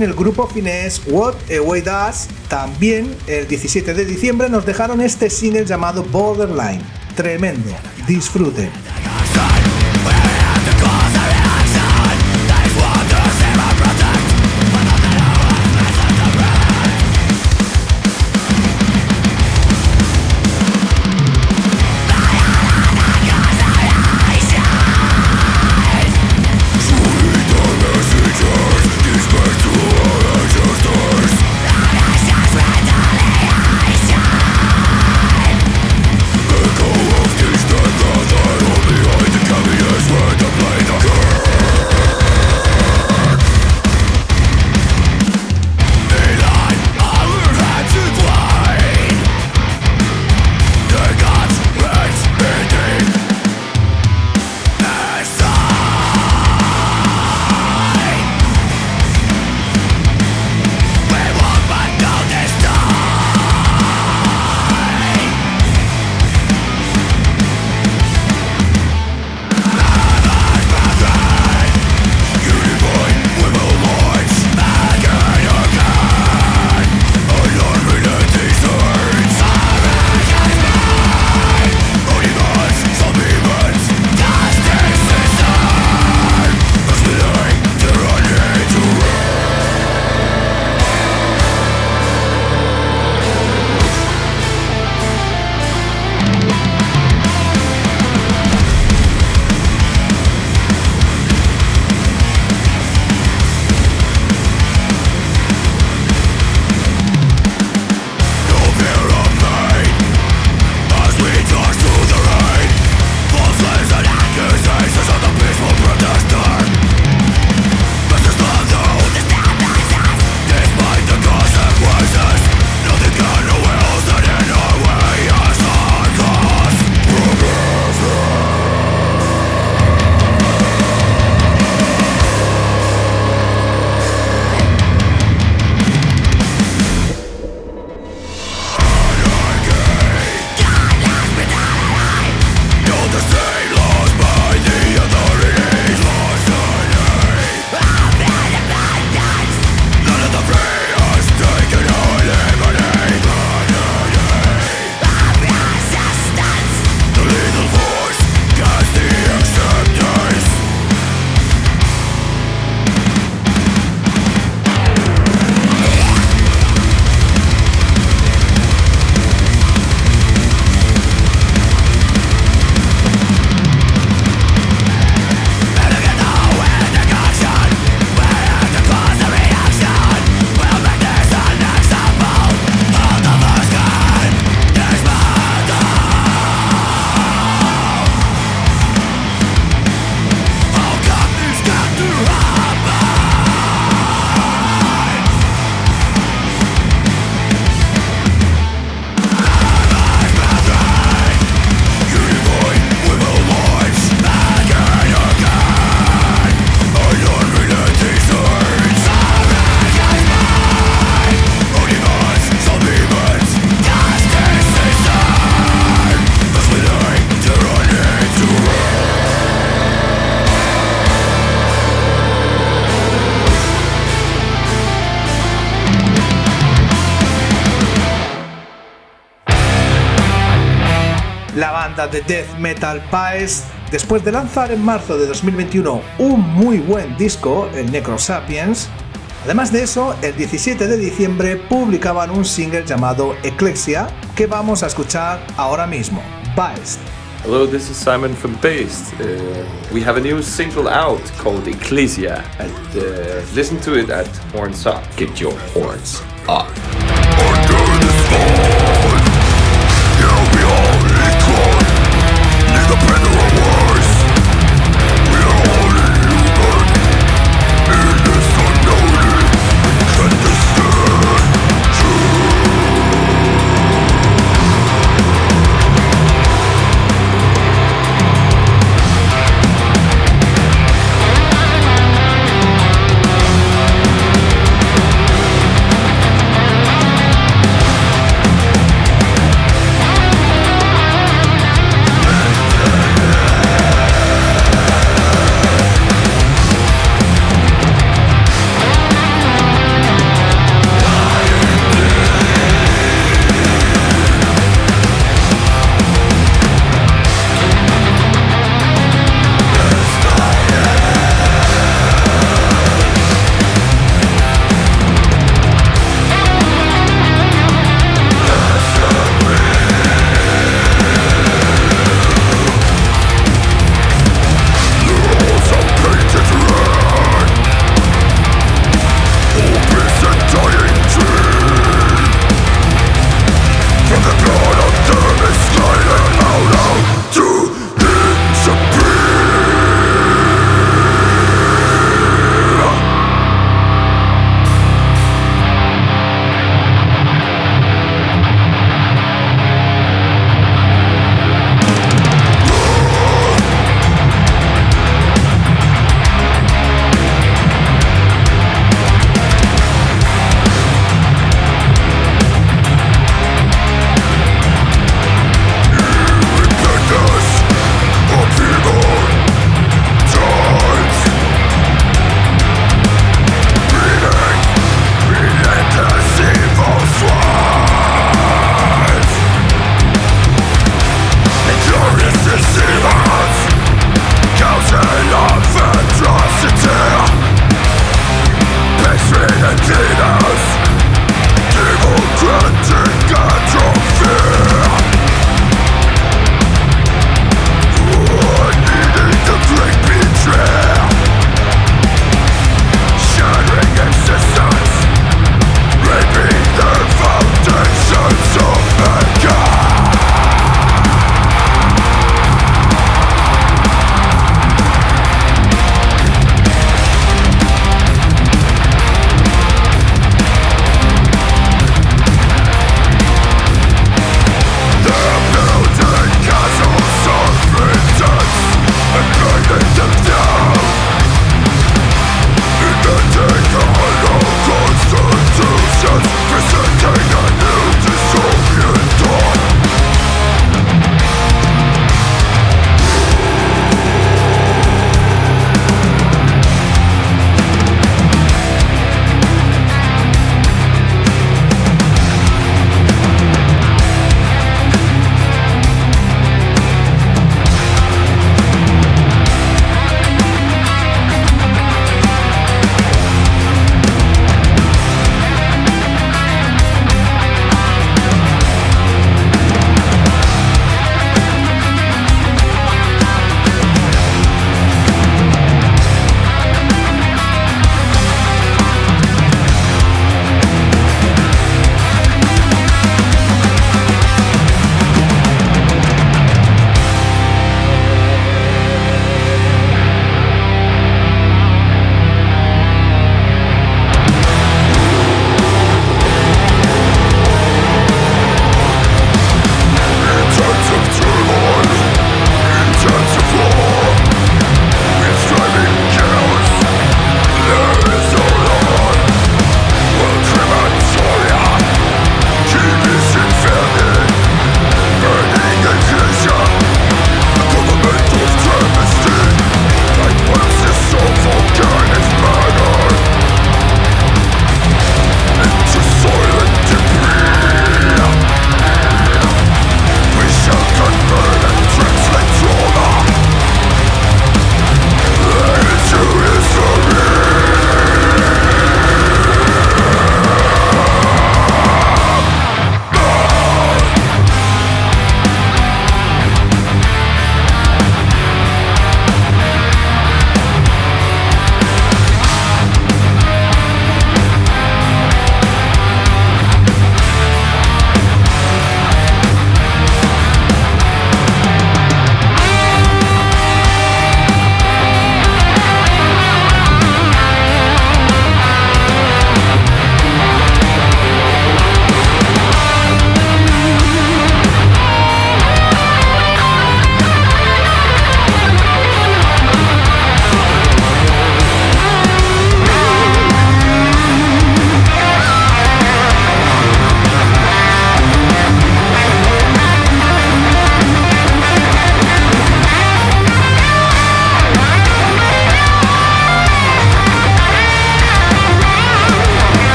Con el grupo finés What Away Does. También el 17 de diciembre nos dejaron este single llamado Borderline. Tremendo, disfruten. De death metal Paes, después de lanzar en marzo de 2021 un muy buen disco, el Necrosapiens, además de eso, el 17 de diciembre publicaban un single llamado Ecclesia que vamos a escuchar ahora mismo, Paes. Hello, this is Simon from Based. Uh, we have a new single out called Ecclesia, and uh, listen to it at Horns Up. Get your horns up.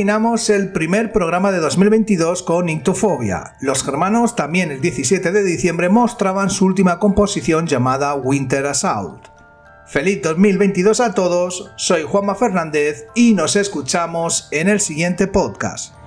Terminamos el primer programa de 2022 con Inctofobia. Los germanos también el 17 de diciembre mostraban su última composición llamada Winter Assault. Feliz 2022 a todos, soy Juanma Fernández y nos escuchamos en el siguiente podcast.